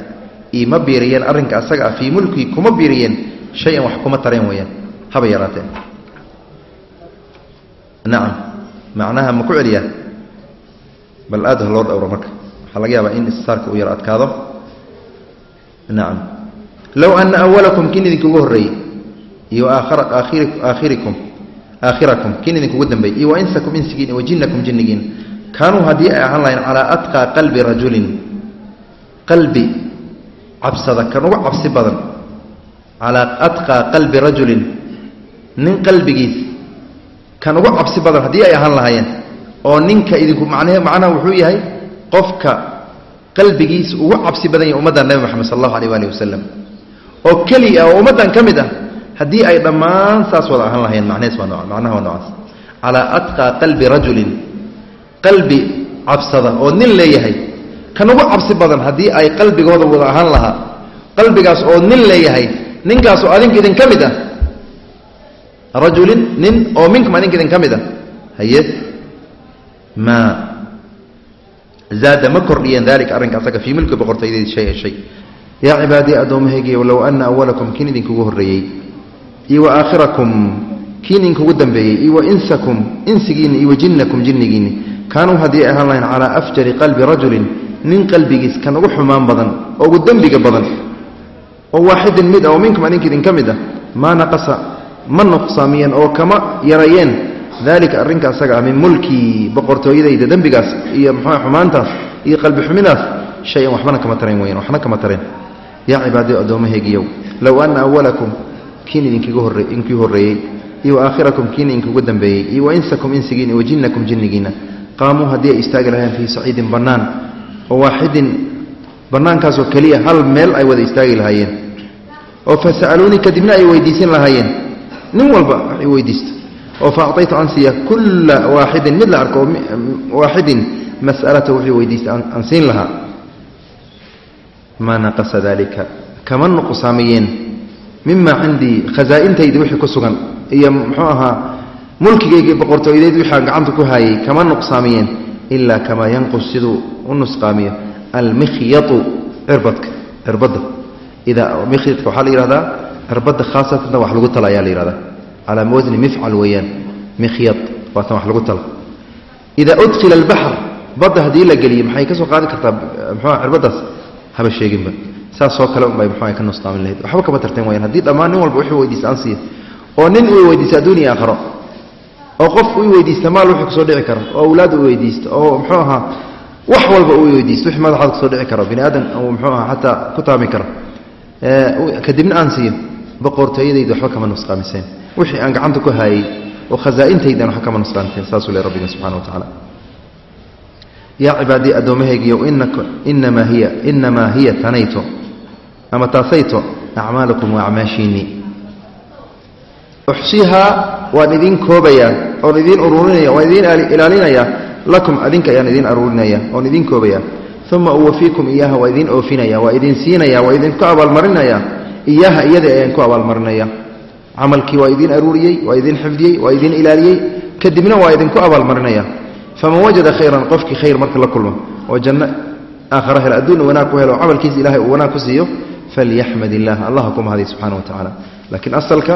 ima biiriyeen arrinka asaga ah fii mulkii kuma biiriyeen shay-an wax kuma tareen weeyaan. Haba yaraatee nacam macnaha ma ku celiyaa? Bal aad loo dhowro marka. Waxaa laga yaabaa in istisaarka uu yar adkaado. Nacam low ana awalakum kiin idinkugu horreeyey iyo aakhirikum aakhirakum kiin idinkugu dambeeyey iyo wa insakum insigiin wa jinnakum jinnigiin. Kaanuu haddii ay ahaan lahayn calaa atqaa qalbi rajulin. Qalbi cabsada kan uga cabsi badan. Calaa atqaa qalbi rajulin. Nin qalbigiis kan ugu cabsi badan haddii ay ahaan lahaayeen. Oo ninka idinku man macnaha wuxuu yahay qofka qalbigiis ugu cabsi badan yahay ummadda nebi moxamed sal allahu aleyh waalihi wasalam oo keliya oo ummaddan ka mid ah haddii ay dhammaan saas wada ahaan waa noo macnaha waa noocaas calaa atqaa qalbi rajulin qalbi cabsada oo nin leeyahay. Kan ugu cabsi badan haddii ay qalbigooda wada ahaan lahaa. Qalbigaas oo nin leeyahay ninkaasoo adinka idin ka mid ah. Rajulin nin oo minkum adinka idin ka mid ah. Haye? Maa zaada ma kordhiyeen dalika arrinka asaga fii milki boqortooyadii shay shay. Yaa cibaadii addoommahaygiiyo low ana awalakum kiin idinkugu horreeyey iyo wa aakhirakum kiin idinkugu dambeeyey iyo wa insakum insigiinni iyo wa jinnakum jinnigiinni kaanuu haddii ahaan lahayn calaa afjari qalbi rajulin nin qalbigiis kan ugu xumaan badan oo ugu dembiga badan oo waaxidin mid ah oo minkum adinka idin ka mid ah maa naqasa ma nuqsaamiyeen oo kama yarayeen. Dalika arrinka asaga ah min mulkii boqortooyadayda dembigaas iyo muxua xumaantaas iyo qalbi xuminaas shay-an waxbana kama tarayn weyan waxna kama tareen. Yaa cibaadiyo addoommahaygiyow low anna awalakum kiin idinkii horreeyey iyo aakhirakum kiin idinkugu dambeeyey iyo wa insakum insigiina wa jinnakum jinnigiina. Qaamuu haddii ay istaagi lahayen fii saciidin bannaan oo waaxidin bannaankaasoo keliya hal meel ay wada istaagi lahaayeen. Oo fa sa'aluunii kadibna ay weydiisan lahaayeen. Nin walba wax i oo fa acطaytu an siiya kulla waaxidin mid la arko waaxidin mas'alata wuxuu weydiista aan siin lahaa. Maa naqasa dalika kama nuqsaamiyeen mima cindii khasaa'intaydi wixii ku sugan iyo muxuu ahaa mulkigayga boqortooyadeed wixii aan gacanta ku haayay kama nuqsaamiyeen ilaa kamaa yanqus siduu u nusqaamiyo almikhyatu cirbadka cirbadda. Mikhyadka waxaa la yihahdaa cirbadda khaasatan wax lagu tala ayaa la yihahdaa calaa wasni mifcal weeyaan mikhyad waatan wax lagu tala. Idaa udkhila albaxr badda haddii la geliyo maxay ka soo qaadi kartaa muxuua cirbaddaas? Haba sheeginba saasoo kale unbay muxua ka nusqaamin lahayd. Waxba kama tarteen wayaan haddii dhammaan nin walba wuxuu weydiista aan siiya oo nin uu weydiista adduun aakharo oo qof uu weydiista maal wuxuu ku soo dhici karo. Oo awlaad uu weydiista oo muxuu ahaa wax walba uu weydiisto. Wix madaxaad ku soo dhici karo. Bini aadan uu muxuu ahaa xataa ku taami karo. Kadibna aan siiyo. Boqortooyadayda waxba kama nusqaamiseen. Wixii aan gacanta ku haayey oo khasaa'intaydan waxba kama nusqaamiseen. Saasuu le rabbina subxana wa tacaala yaa cibaadii addoommahaygiiyow inamaa hiya inamaa hiya tanayto ama taasayto acmaalakum waa acmaashiinnii uxsihaa waan idiin koobayaa oon idiin ururinaya waan idiin ilaalinayaa lakum adinka ayaan idiin aruurinaya oon idiin koobayaa. Uma uwafiikum iyaaha waa idiin oofinaya waa idiin siinaya waa idinku abaalmarinaya. Iyaaha iyadii ayaan ku abaalmarinaya. Camalkii waa idiin aruuriyey waa idiin xifdiyey waa idiin ilaaliyey. Kadibna waa idinku abaalmarinaya. Faman wajada khayran qofkii khayr marka la kulmo. Oo janno aakhara hel adduunna wanaag ku helo camalkiisa ilahay uu wanaag ku siiyo falyaxmad illaah allaha ku mahadiy subxana wa tacaala laakiin asalka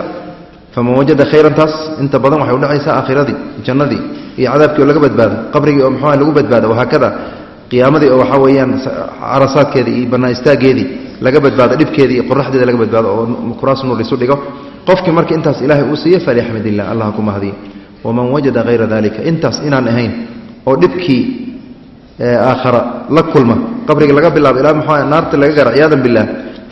faman wajada khayran taas inta badan waxay udhacaysaa aakhiradii jannadii iyo cadaabkii oo laga badbaado qabrigii oo muxuuha lagu badbaado wahaakada qiyaamadii oo waxaa weeyaan carasaadkeedii iyo bannaan laga badbaado dhibkeedii iyo qoraxdeeda laga badbaado oo kuraas nuur isu dhigo qofkii marka intaas ilaahay uu siiye falyaxmad illah allaha ku mahadiy waman wajada hayra dalika intaas inaan ahayn oo dhibkii aakhara la kulma qabriga laga bilaabo ilaa muxuu naarta laga gaaro ciyaadan bilah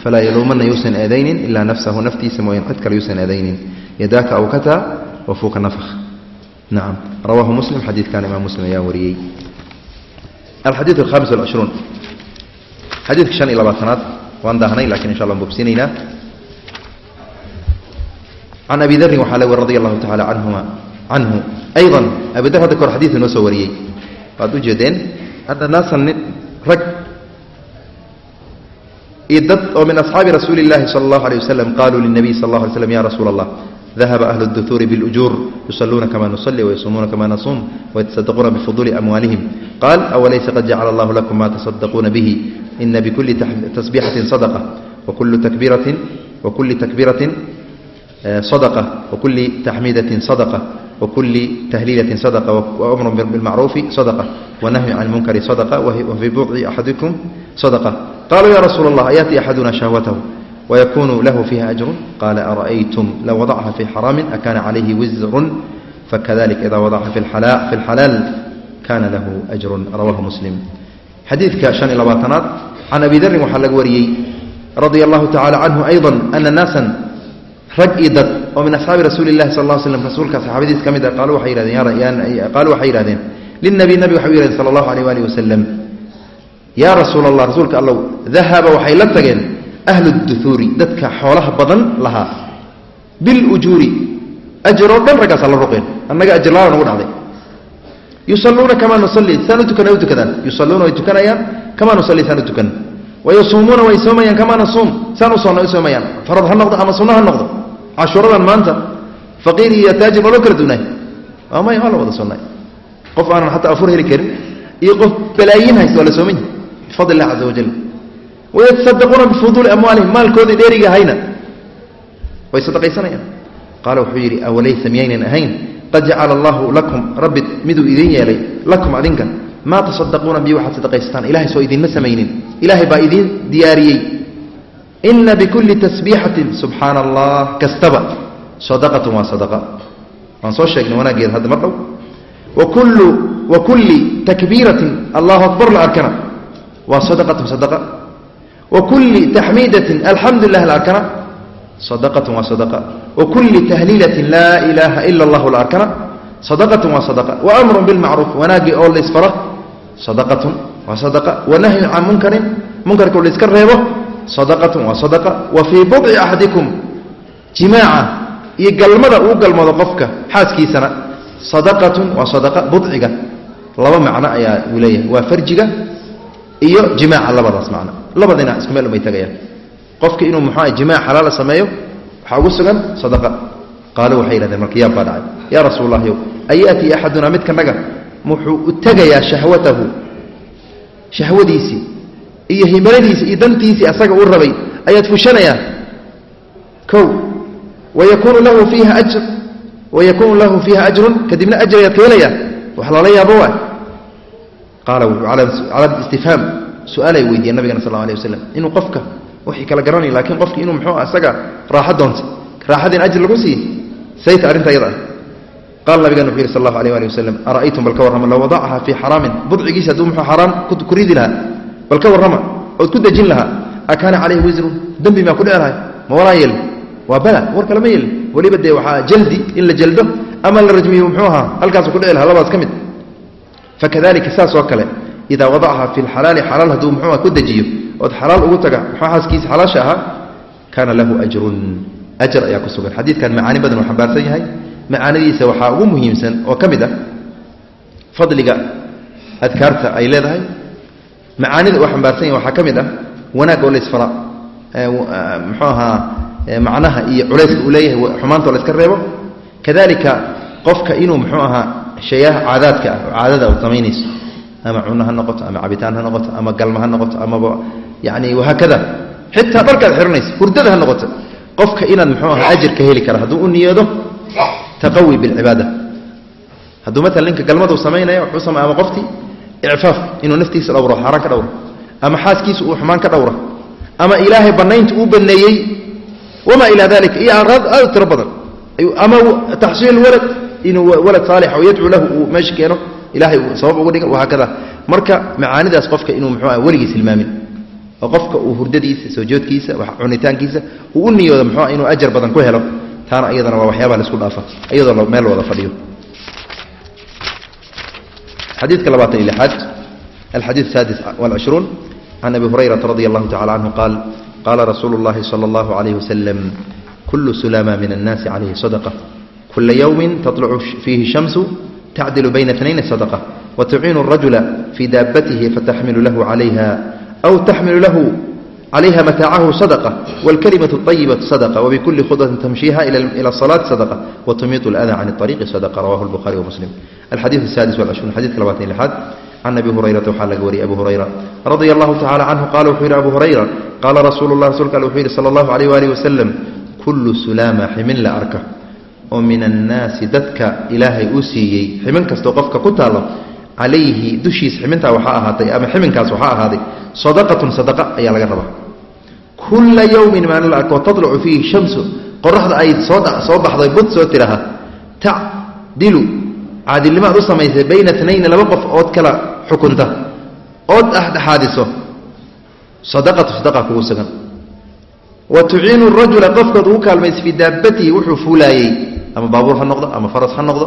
falaa yaluumanna yuusan eedaynin ilaa nafsahu naftiisa mooyan cid kale yuusan eedaynin yadaaka awkata wafuuka nafakh nacam rawaahu muslim xadiidkan imaam muslim ayaa wariyey alxadiid alhamis walcishruun xadiidka shan iyo labaatanaad waan daahnay laakiin insha allah an bobsinaynaa can abi darin waxaa le wari radi allahu tacala canhuma canhu ayضa abi dar hadda kahor xadiidka noo soo wariyey waad ujeedeen hadda naasan rag iyo dad oo min asxaabi rasuuli اllahi salى اllahu alيه waslm qaluu lلnabiy sal اllah alay slam ya rasuula اllah dahaba ahlu اduhuuri biاlujuur yusaluuna kama nusali wayasuumuuna kama nasuum wayatasadquuna bifuduuli amwaalihim qaal awalaysa qad jacala allahu lakum ma tasadquuna bihi ina bikuli tasbiixatin sadqa wakuli takbiiratin wakuli takbiiratin صدقة وكل تحميدة صدقة وكل تهليلة صدقة وأمر بالمعروف صدقة ونهي عن المنكر صدقة وفي بوضع أحدكم صدقة qaaluu yaa rasuul allah ayaati axaduna shahwatahu wayakunu lahu fiiha ajrun qaala ara'aytum low wadacha fii xaraamin akaana calayhi wisrun fakadalika idaa wadacha fi alxalaal kaana lahu ajrun rawahu muslim xadiidka shan iyo labaatanaad can abi darin waxaa laga wariyey radia allahu tacala canhu ayضa ana naasan rag iyo dad oo min asxaabi rasuuli lahi sal s rasuulka saxaabadiis ka mid ah qaalu waxay yihahdeen linabi nabi waxay yihahdeen sala allahu aleyh alih waslem yaa rasuula allah rasuulka allow dahaba waxay la tageen ahlu duhuuri dadka xoolaha badan lahaa. Bilujuuri ajaroo dhan raggaasaa la ruqeen annaga ajarlaala nagu dhacday. Yusaluuna kamaa nusalli saan u tukana u tukadaan. Yusaluuna way tukanayaan kamaa nusalli saan u tukan wayasuumuuna way soomayaan kamaa nasuum saan soonna u soomayaan. Farad ha noqdo ama sunno ha noqdo? Cashuuradan maanta faqiir iyo taajir waa loo kala duunaay waa maya waa la wada soonnay qof aanan xataa afur heli karin iyo qof balaayiin haysta waa la sooman bifadli illah caza wajal wayatasaddaquuna bifuduuli amwaalihim maalkoodii dheeriga hayna way sadaqaysanayaan. Qaala wuxuu yidhi awalaysa miyaynan ahayn? Qad jacala allahu lakum rabbi miduu idin yeelay lakum adinka. Maa tasaddaquuna bi waxaad sadaqaysataan ilahay soo idinma samaynin. Ilaahay baa idiin diyaariyey. Ina bikulli tasbiixatin subxaana allah kastaba. Sadaqatun waa sadaqa. Waan soo sheegnay wanaaggeeda hadda mar dhow wa kulli takbiiratin allahu akbar la arkana waa sadaqatun sadaqa. Wa kulli taxmiidatin alxamdu lilah la arkana. Sadaqatun waa sadaqa. Wa kulli tahliilatin laa ilaaha ila allahu la arkana. Sadaqatun waa sadaqa. Wa amrun bilmacruuf wanaaggii oo laysfara sadaqatun waa sadaqa. Wa nahyun can munkarin munkarka oo layska reebo sadaqatun waa sadaqa. Wa fii budci axadikum jimaaca iyo galmada uu galmado qofka xaaskiisana. Sadaqatun waa sadaqa budciga laba macno ayaa uu leeyahay. Waa farjiga iyo jimaaca labadaas macno labadina isku meel umay tagayaan. Qofka inuu muxuu ah jimaac xalaala sameeyo waxaa ugu sugan sadaqa. Qaalu waxay yidhahdeen marka yaab dhacay. Yaa rasuul allahyow ayatii axadunaa midkanaga wuxuu u tegayaa shahwatahu. Shahwadiisii iyo himaladiisii iyo dantiisii asaga uu rabay ayaad fushanayaa kow wayakuunu lahu fiiha ajr wayakuunu lahu fiiha ajrun kadibna ajr ayaad ka helayaa wax lala yaabo waay qaala wuxuu cala istifhaam su'aalay weydiiyeen nabigana sal alay wasalam inuu qofka wixii kala garanay laakiin qofki inuu muxuu asaga raaxo doontay raaxadiin ajr lagu siiye sayta arrinta ayada ah. Qaala wuxuu yidhi sal allahu alيh ali wasalam ara'aytum bal ka warrama low wadacaha fii xaraamin budcigiisa hadduu muxuu xaaraan ku ridi lahaa bal ka warrama ood ku dejin lahaa akaana calayhi wisrun dembi maa ku dhici lahay ma walaa yeelin waa bala war kalema yeelin weliba dee waxaa jaldi in la jaldo ama la rajmiyo muxuu ahaa halkaasu ku dhici lahaa labadaas ka mid fakadalika saas oo kale idaa wadacaha fi lxalaali xalaal hadduu muxuu ku dejiyo ood xalaal ugu taga muxuu xaaskiisa xalaasha ahaa kaana lahu ajrun ajar ayaa ku sugan xadiidkan macaani badan uu xambaarsan yahay macaanidiisa waxaa ugu muhiimsan oo ka mid ah fadliga adkaarta ay leedahay macaanida uu xambaarsan yahay waxaa ka mid ah wanaag oo laysfara muxuu ahaa macnaha iyo culayska uu leeyahay xumaanta oo layska reebo kadalika qofka inuu muxuu ahaa shayaha caadaadka ah caadada u samaynayso ama cuno ha noqoto ama cabitaan ha noqoto ama galma ha noqoto amaba yani wahaakada xitaa dharkaad xihanayso hurdada ha noqoto qofka inaad muxuu aha ajir ka heli kara hadduu u niyoodo taqawi bilcibaada hadduu maalan ninka galmadu samaynayo wuxuu samay ama qoftii icfaaf inuu naftiisa dhowro xaaraan ka dhowro ama xaaskiisa uu xumaan ka dhowro ama ilaahay bannaynta uu baneeyey wamaa ilaa dalika iyo araad aad u tiro badan ama taxsiil walad inuu walad saalix oo lahu uu meesha keeno ilahay uu sabab uga dhiga wahaakada marka macaanidaas qofka inuu muxuu ah weligiis hilmaamin oo qofka uu hurdadiisa soo joodkiisa cunitaankiisa uu u niyoodo muxuu inuu ajar badan ku helo. Taana iyadana waa waxyaabaha la isku dhaafa iyadoo meel wada fadhiyo. Xadiidka labaatan iyo lixaad alxadiid saadis walcishruun can abi hurayrata radi allahu tacala canhu qaal qaala rasuulu اllahi salى allahu alayh wasalam kulu sulama min annaasi calayhi sadaqa kula yowmin talucu fiihi shamsu tacdilu bayna tnayni sadqa watuciinu arajula fii daabatihi fataxmilu lahu calayha aw taxmilu lahu calayha mataacahu sadaqa waalkalimatu ayibatu sadaqa wabikuli khudatin tamshiiha ila salaati sadaqa watumiitu aladaa can ariiqi sadaqa rawahu lbukhari wamuslim alxadiid asaadis walcishruun xadidka labaatan iyo lixaad can abi hurayrata waxaa laga wariyey abu hurayra radia allahu tacala canhu qala wuxuu yidhi abu hurayra qaala rasuulu lah rasulka al wuxuu yidhi sala allahu alayh waalih wasalam kullu sulaama ximin la arka oo min annaasi dadka ilaahay uu siiyey ximin kastoo qofka ku taallo calayhi dushiis xibintaa waxaa ahaatay ama xibinkaas waxaa ahaaday sadaqatun sadaqa ayaa laga rabaa. Kulla yowmin maalin la arko tatlucu fiihi shamsu qoraxda ay soo baxday bud soo tiraha tacdilu caadilnimo aad u samaysay bayna tnayni laba qof ood kala xukunta ood ahdhexaadiso sadaqatu sadaqa kugu sugan. Wa tuciinu rajula qofkood uu kaalmaysa fii daabatihi wuxuu fuulaayey ama baabuur ha noqdo ama faras ha noqdo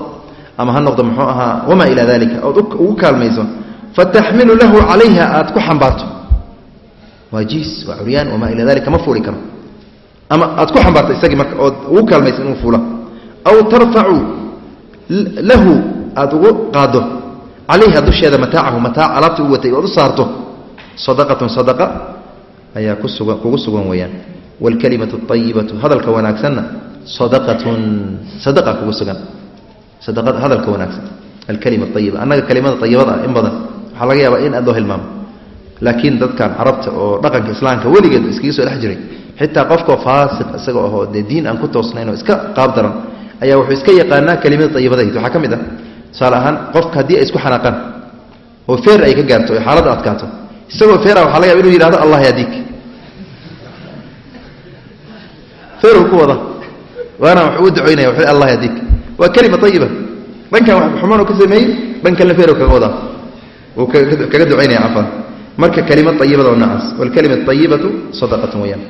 ama ha noqdo muxuu ahaa wamaa ilaa dalika ood ugu kaalmayso fataxmilu lahu calayha aad ku xambaarto. Waa jiis waa curyaan wamaa ilaa dalika ma fuuli karo. Ama aad ku xambaarto isagii marka ood ugu kaalmayso inuu fuulo. Aw tarfacu lahu aada ugu qaado calayha dusheeda mataacahu mataac alaabta u watay ood u saarto. Sadaqatun sadaqa ayaa ku sugan kugu sugan weeyaan. Waalkalimatu ayibatu hadalka wanaagsanna sadaqatun sadaqa kugu sugan sadaqada hadalka wanaagsan alkalima ayiba annaga kalimada ayibada in badan waxaa laga yaabaa in aad loo hilmaamo laakiin dadkan carabta oo dhaqanka islaamka weligeed iskaga soo dhex jiray xitaa qofkao faasiq isaga ahoo dee diin aan ku toosnayn oo iska qaab daran ayaa wuxuu iska yaqaanaa kelimada ayibadahayd waxaa ka mid ah tusaale ahaan qofka haddii ay isku xanaaqaan oo feer ay ka gaarto o xaaladda adkaato isagoo feera waxa laga yaba inu yihahdo allah yaadiik feeruu ku wada waana wax ugu ducoynaya wuxuu allah yaadiik waa kelima ayiba dhankan wax xumaan ka sameeyey dhankanna feerow kaga wadaa uu kaga ducaynaya cafan marka kelimad ayibada oo noocaas waalkalima ayibatu sadaqatun weyaan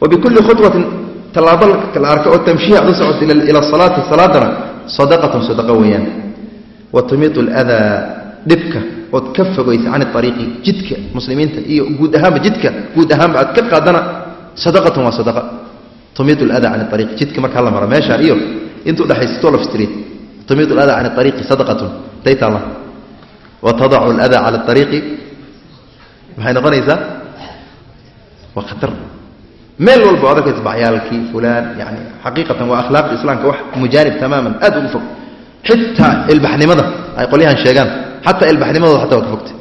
wa bikulli khudwatin tallaabo la arko oo tamshiih aad u socoto ila salaati salaadana sadaqatun sadaqa weeyaan wa tumiitu aladaa dhibka ood ka fogaysa can ariiqi jidka muslimiinta iyo guud ahaanba jidka guud ahaanba aad ka qaadana sadaqatun waa sadaqa tumiitu aladaa can ariiqi jidka marka hala mara meeshaan iyo intuu dhexaysatoo la fistiriy tumiitu aladaa can ariiqi sadaqatun day taalla wa tadacu aladaa cala ariiqi maxay noqonaysaa? Waa khatar. Meel walba od arkaysa bacyaalkii fulaan yani xaqiiqatan waa akhlaaqda islaamka wax mujaanib tamaaman aad ugu fog. Xitaa ilbaxnimada ay qolyahan sheegaan xataa ilbaxnimadooda xataa waa ka fogtay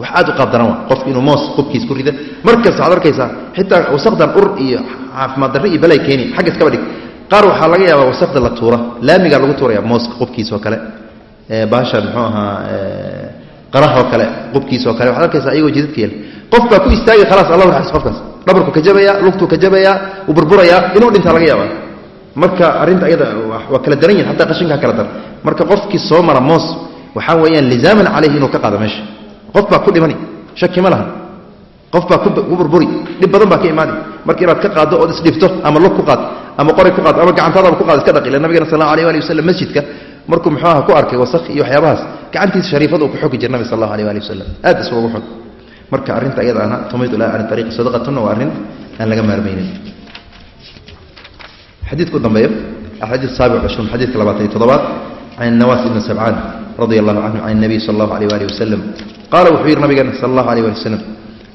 wax aad u qaabdaran wa qofki inuu moos qubkiis ku rida markasta waxaad arkaysaa xitaa wasaqdan ur iyo caafimaad darri iyo balay keeni xagga iskaba dhig. Qaar waxaa laga yaabaa wasaqda la tuura laamigaa lagu tuuraya mooska qubkiis oo kale baasha muxuu ahaa qarahoo kale qubkiis oo kale. Waxad arkaysaa iyagoo jidadka yeel qof ku istaagay khalaas allah raxis qofkaas. Dhabarku ka jabaya lugtuu ka jabaya uu burburayaa inuu dhintaa laga yaaba marka arrinta ayada waa kala daran yihiin xataa qashinkaa kala daran marka qofkii soo mara moos waxaa weeyaan lizaaman caleyhi inuu ka qaado meesha qof baa ku dhimani shaki ma laha. Qof baa ku burburi dhib badan baa ka imaani. Marka inaad ka qaaddo ood isdhibto ama lug ku qaad ama qoray ku qaad ama gacantaadaba ku qaad iska dhaqi ila nabigana sal allahu alay ali wasalam masjidka markuu muxuu aha ku arkay wasakh iyo waxyaabahaas gacantiisa shariifada uu ku xogi jira nabi sal allahu alay ali wasalam aad isugu xog. Marka arrinta ayadaana tumiidu la can ariiqi sadaqatunna waa arrin aan laga maarmaynin. Xadiidku dambeeyo alxadiid saabic cishruun xadiidka labaatan iyo toddobaad can nawaas ibni sabcaan radia allahu canhu can nabiy sala allahu alayh waali wasalam qaala wuxuu yidhi nabigeena sala allahu alayh wali wasalam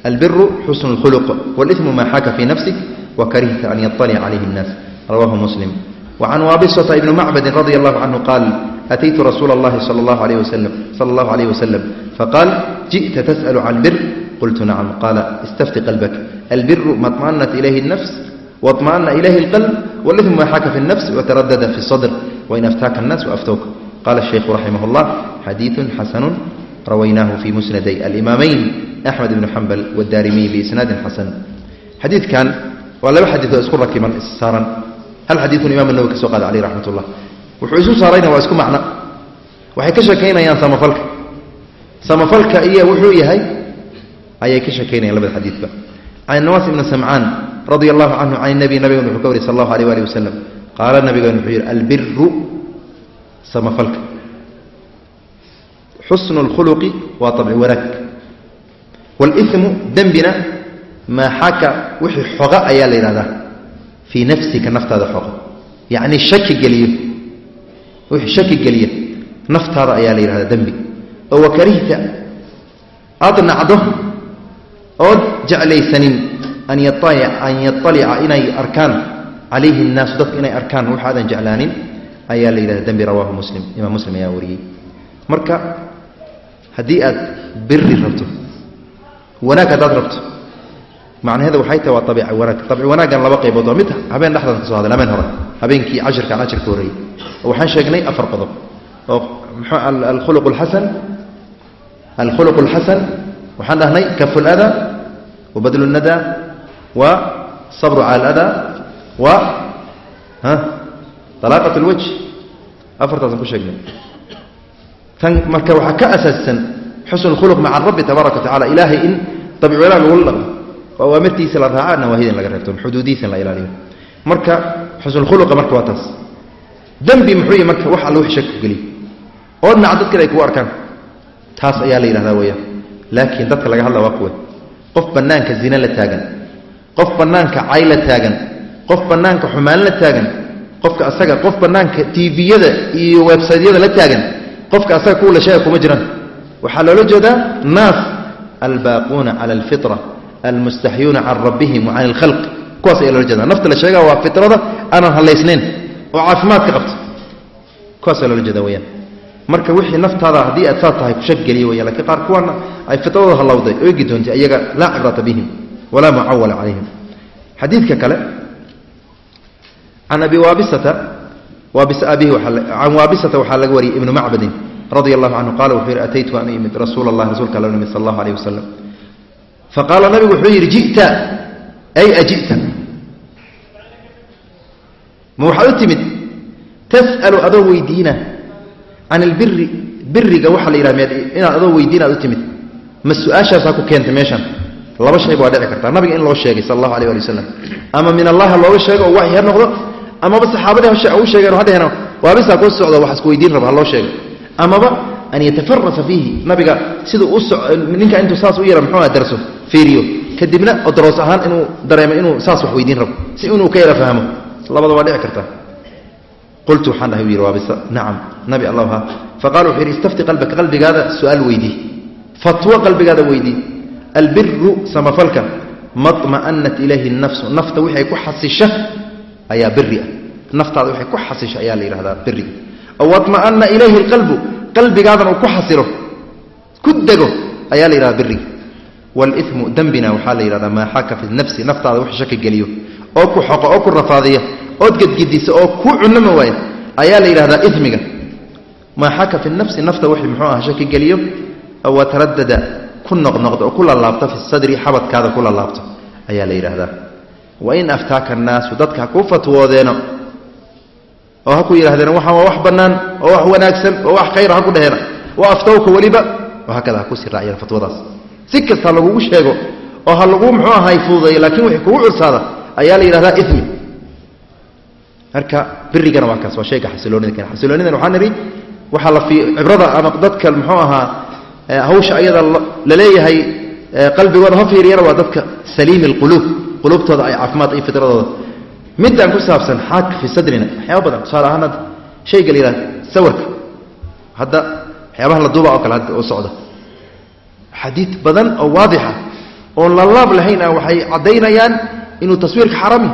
albiru xusnu اlkhuluq wاlإثmu ma xaaka fii nafsik wakarihta an yaطalica calayhi الnaas rawahu muslim وcan waabisata ibni macbadin radia allahu canhu qaal ataytu rasuula اllahi sala allahu alayh wasalam sala allahu alayh wasalam faqaal jiئta tasأl can bir qultu nacam qaala istafti qalbak albiru ma طmaأnat ilayhi الnafs واطمأن إليه القلب والإثم ما حاك في النفس وتردد في الصدر وإن أفتاك الناس وأفتوك قال الشيخ رحمه الله حديث حسن رويناه في مسندي الإمامين أحمد بن حنبل والدارمي بإسناد حسن حديث كان ولا حديث أذكر لك من استسارا هل حديث الإمام النووي كسوق عليه رحمة الله وحيسو صارين واسكو معنا waxay ka sheekaynayaan samafalka samafalka iyo wuxuu yahay ayay ka sheekaynayaan labada xadiidba can nawaas ibn samcaan radia allahu canhu can nabi nabigan wuxuu ka wariy sal allahu alيh ali wasalam qaala nabigan wuxuu yidhi albiru samafalka. Xusnu اlkhuluqi waa abci wanaag. Wاlmu dembina maa xaka wixii xoga ayaa la yidhahdaa. Fii nafsika naftaada xoga. Yacni shaki geliyo. Wixii shaki geliya naftaada ayaa la yidhahdaa dembi oo wakarihta aad nacdo ood jeclaysanin an yaalica inay arkaan calayhi الnaasu dadku inay arkaan waxaadan jeclaanin ayaa la yidhahda dembi rawaahu muslim imaam muslim ayaa wariyey marka haddii aad biri rabto wanaag haddaad rabto macnaheeda waxay tahay waa abiica wanaag abci wanaaggan laba qaybood waa mid habeen dhexdan ka so hadal habeen hore habeenkii cashirkaan cashirka horreeyey oo waxaan sheegnay afar qodob oo mxuu alkhuluq اlxasan alkhuluq اlxasan waxaan dhahnay kafu اlada wabadlu الnada wa sabru cala اlada wa? Alaaqat اlwajh afartaasaan ku sheegnay. Tan marka waxaa ka asaassan xusn اlkhuluq maca rabbi tabaaraka wa tacala ilaahay in dabci wanaag lagula dhaqmo awaamirtiisa la raaca nawaahida in laga reebto xuduudihiisa in la ilaaliyo. Marka xusnulkhuluqa marka waa taas. Dembi muxuu yihi marka wax alla wix shaki ku geliy oo dhinaca dad kale ay kugu arkaan. Taas ayaa la yidhahdaa weeyaan. Laakiin dadka laga hadla waa kuwe qof bannaanka zine la taagan. Qof bannaanka cay la taagan qof bannaanka xumaan la taagan qofka asaga qof bannaanka tviyada iyo websaytyada la taagan qofka asaga kuwa la kuma jiraan waxaa loola jeedaa naas albaaquuna cala alfitra almustaxyuuna can rabbihim wa can alkhalq. Kuwaas ayaa loola jeeda nafta la sheega waa fitrada aanan hallaysnayn oo caafimaad ka qabto kuwaasaa loola jeeda weyaan marka wixii naftaada haddii aad saa tahay kushakgeliya weyan lakiin qaar kuwana ay fitradooda hallowday oegi doontay iyaga laa cibrata bihim walaa mucawala calayhim. Xadiidka kale can abi can waabisata waxaa laga wariyey ibnu macbadin radia allahu canhu qala wuxuu yidhi ataytu an imid rasuula allahi rasuulka alla nimid sal allahu alayh wasalam faqaala nabigu wuxuu yidhi ji'ta ay ajita ma waxaad u timid tas'alu adoo weydiina can albiri biriga waxaa la yidhaha inaad adoo weydiina aad u timid ma su'aashaasaa ku keentay meeshan laba shayba waa dhici kartaa nabiga in loo sheegay sal allah amaba saxaabadii u sheegeen ha dheheen waabisaa kuu socdo wax isku weydiin raba ha loo sheego amaba an yatafarasa fiihi nabiga siduu ninka intuu saas u yara muxuuha darso fiiriyo. Kadibna oo daroos ahaan inuu dareemo inuu saas wax weydiin rabo si inuu ka yara fahmo. Labada waa dhici kartaa qultu waxaan dhahay u yidhi waabisa nacam nabi allah ha faqala wuxuu yidhi istafti qalbaka qalbigaada su'aal weydii fatwo qalbigaada weydii albiru samafalka maطma'anat ilayhi nafsu. Nafta wixay ku xasisha ayaa beri ah. Naftaada waxay ku xasisho ayaa la yidhahdaa beriga ow adma'ana ilayhi alqalbu qalbigaadana uu ku xasilo ku dego ayaa la yidhahdaa beriga walimu dembina waxaa la yidhahdaa maa xaka fi nafsi naftaada wax shaki geliyo oo ku xoqo oo ku rafaadiya ood gedgediso oo ku cunama waaya ayaa la yidhahdaa imiga maa xaka fi nafsi nafta w mxuu ah shaki geliyo ow ku noqnoqda oo ku lalaabta fi sadri xabadkaada ku lalaabto ayaa la yidhaahdaa wain aftaaka annaasu dadka ha kuu fatwoodeeno oo ha ku yidhahdeen waxaan waa wax bannaan oo wax wanaagsan oo wax khayra ha ku dhaheena wa aftawka weliba. Hakada ha ku sii raaciyeen fatwadaas. Si kasta lagugu sheego oo ha lagu muxuu ahay fududeeyo laakiin wixii kugu cursaada ayaa la yidhahdaa imi marka birigana waa kaas waa shayga xasiloonida keena xasiloonidan waxaa nidhi waxaa la fi cibrada ama dadka muxuu ahaa hawsha ayada la leeyahay qalbigooda ha fiiriyana waa dadka saliimi alquluub quluubtooda ay caafimaad iyo fitradooda. Midaan ku saabsan xaak fi sadrina waxyaaba badan. Tusaale ahaan hadda shayga la yidhahda sawirka hadda waxyaabaha la duuba oo kale hadda oo socda xadiid badan oo waadixa oon la laab lahayn ah waxay caddaynayaan inuu taswiirka xarami.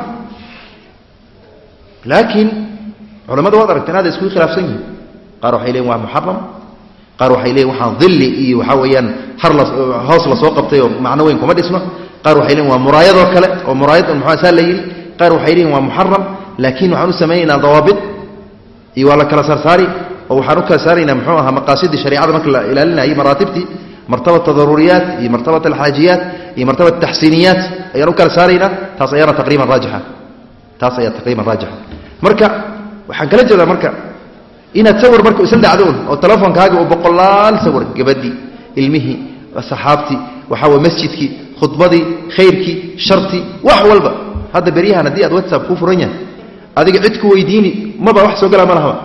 Laakiin culamada waad aragteen aada iskugu khilaafsan yihiin qaar waxay leeyiin waa muxaram qaar waxay leeyiin waxaa dilli iyo waxaa weeyaan har hoos la soo qabtay oo macno weyn kuma dhisno qaar waxay leeyiin waa muraayadoo kale oo muraayad muxua saa la yidhi? Qaar waxay leeyiin waa muxaram laakiin waxaan u samaynaynaa dawaabit iyo waa la kala saarsaari oo waxaan u kala saaraynaa muxuu ahaa maqaasidii shareicada marka la ilaalinayay maraatibtii martabat daruuriyaat iyo martabat alxaajiyaat iyo martabat taxsiiniyaat ayaan u kala saaraynaa taas ayaana taqriiban raajixa taas ayaa taqriiban raajixa marka waxaan kala jeedaa marka inaad sawir marka isla dhacdo un oo telefonkaaga uu boqolaal sawir gabadhii ilmihii saxaabtii waxaa way masjidkii khudbadii khayrkii shartii wax walba. Hadda beryahan haddii aad whatsapp kuu furan yahay adiga cid ku weydiini maba wax soo galaa ma lahaba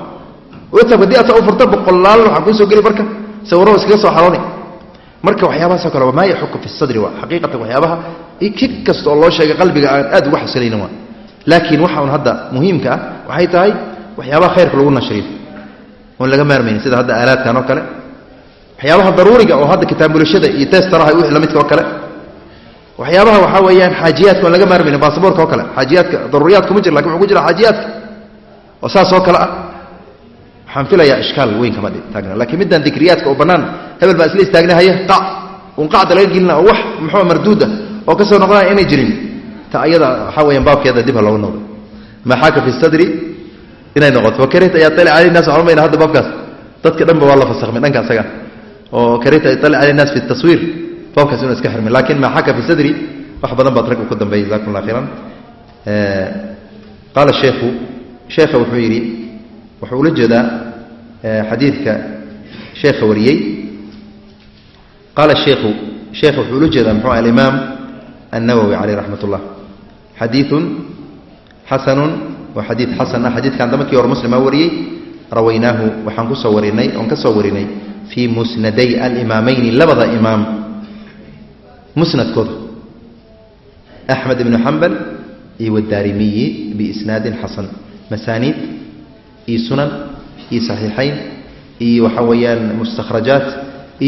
whatsapp haddii aad saa u furta boqolaal waxaa kuu soo geli marka sawirro iskaga soo xarooni marka waxyaabahaasoo kale waa maa yaxuku fi sadri waa xaqiiqatan waxyaabaha. Ki kasta oo loo sheegay qalbiga aan aad uga xasilaynin waa. Laakiin waxa un hadda muhiimka ah waxay tahay waxyaabaha khayrka lagu nashriyo oon laga maarmaynin sida hadda aalaadkan oo kale. Waxyaabaha daruuriga oo hadda kitaabulashada iyo testaraha wixii la midka oo kale waxyaabaha waxaa weeyaan xaajiyaadka oon laga maarmaynin baasaboorka oo kale. Xaajiyaadka daruuriyaadka ma jira laakiin wuxuu ku jira xaajiyaadka. Oo saas oo kale ah. Waxaan filayaa ishkaal weyn kama taagna lakiin middan dikriyaadka oo bannaan hebel baa isla istaagnahaya qac un qacda laga gelina oo wax muxuu marduuda oo ka soo noqonaya inay jirin. Ta ayada waxaa weyaan baabkeeda dib ha loogu noqdo. Maa xaaka fi sadri? Inay noqoto. Wakarita yatali cala nas waxaan umayna hadda baabkaas. Dadka dhanba waa la fasakmay dhanka asaga. Oo karita yatali cala nas fi taswiir baabkaas inu iska xirmi laakiin maa xaka fi sadri wax badan baad ragga ku dambeeyay jazakum la eh, qaala sheekhu sheekha wuxuu yidhi wuxuu ula jeedaa eh, xadiidka sheekha wariyey. Qaala sheekhu sheekha wuxuu ula jeedaa muxuu alimaam annawowi caleyh raxmat ullah xadiidun xasanun waa xadiid xasan ah. Xadiidkan damakii hore muslimaa wariyey rawaynaahu waxaan ku soo warinay oon ka soo warinay fii musnaday alimaameyni labada imaam musnadkooda. Axmed ibnu xambal iyo wadaarimiyi biisnaadin xasan masaaniid iyo sunan iyo saxiixayn iyo waxaa weeyaan mustakhrajaat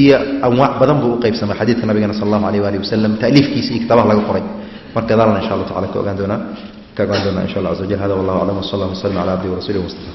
iyo anwaac badan buu uqeybsamay xadiidka nabigana sal allahu aleyh waalih wasalam taliifkiisa iyo kitabaha laga qoray. Marka daalna insha allah tacala ka ogaan doonaa ka ogaan doonaa insha allah caza wajal hada wallah aclam wsal allah waslm cala cabdihi warasulihi mustafa.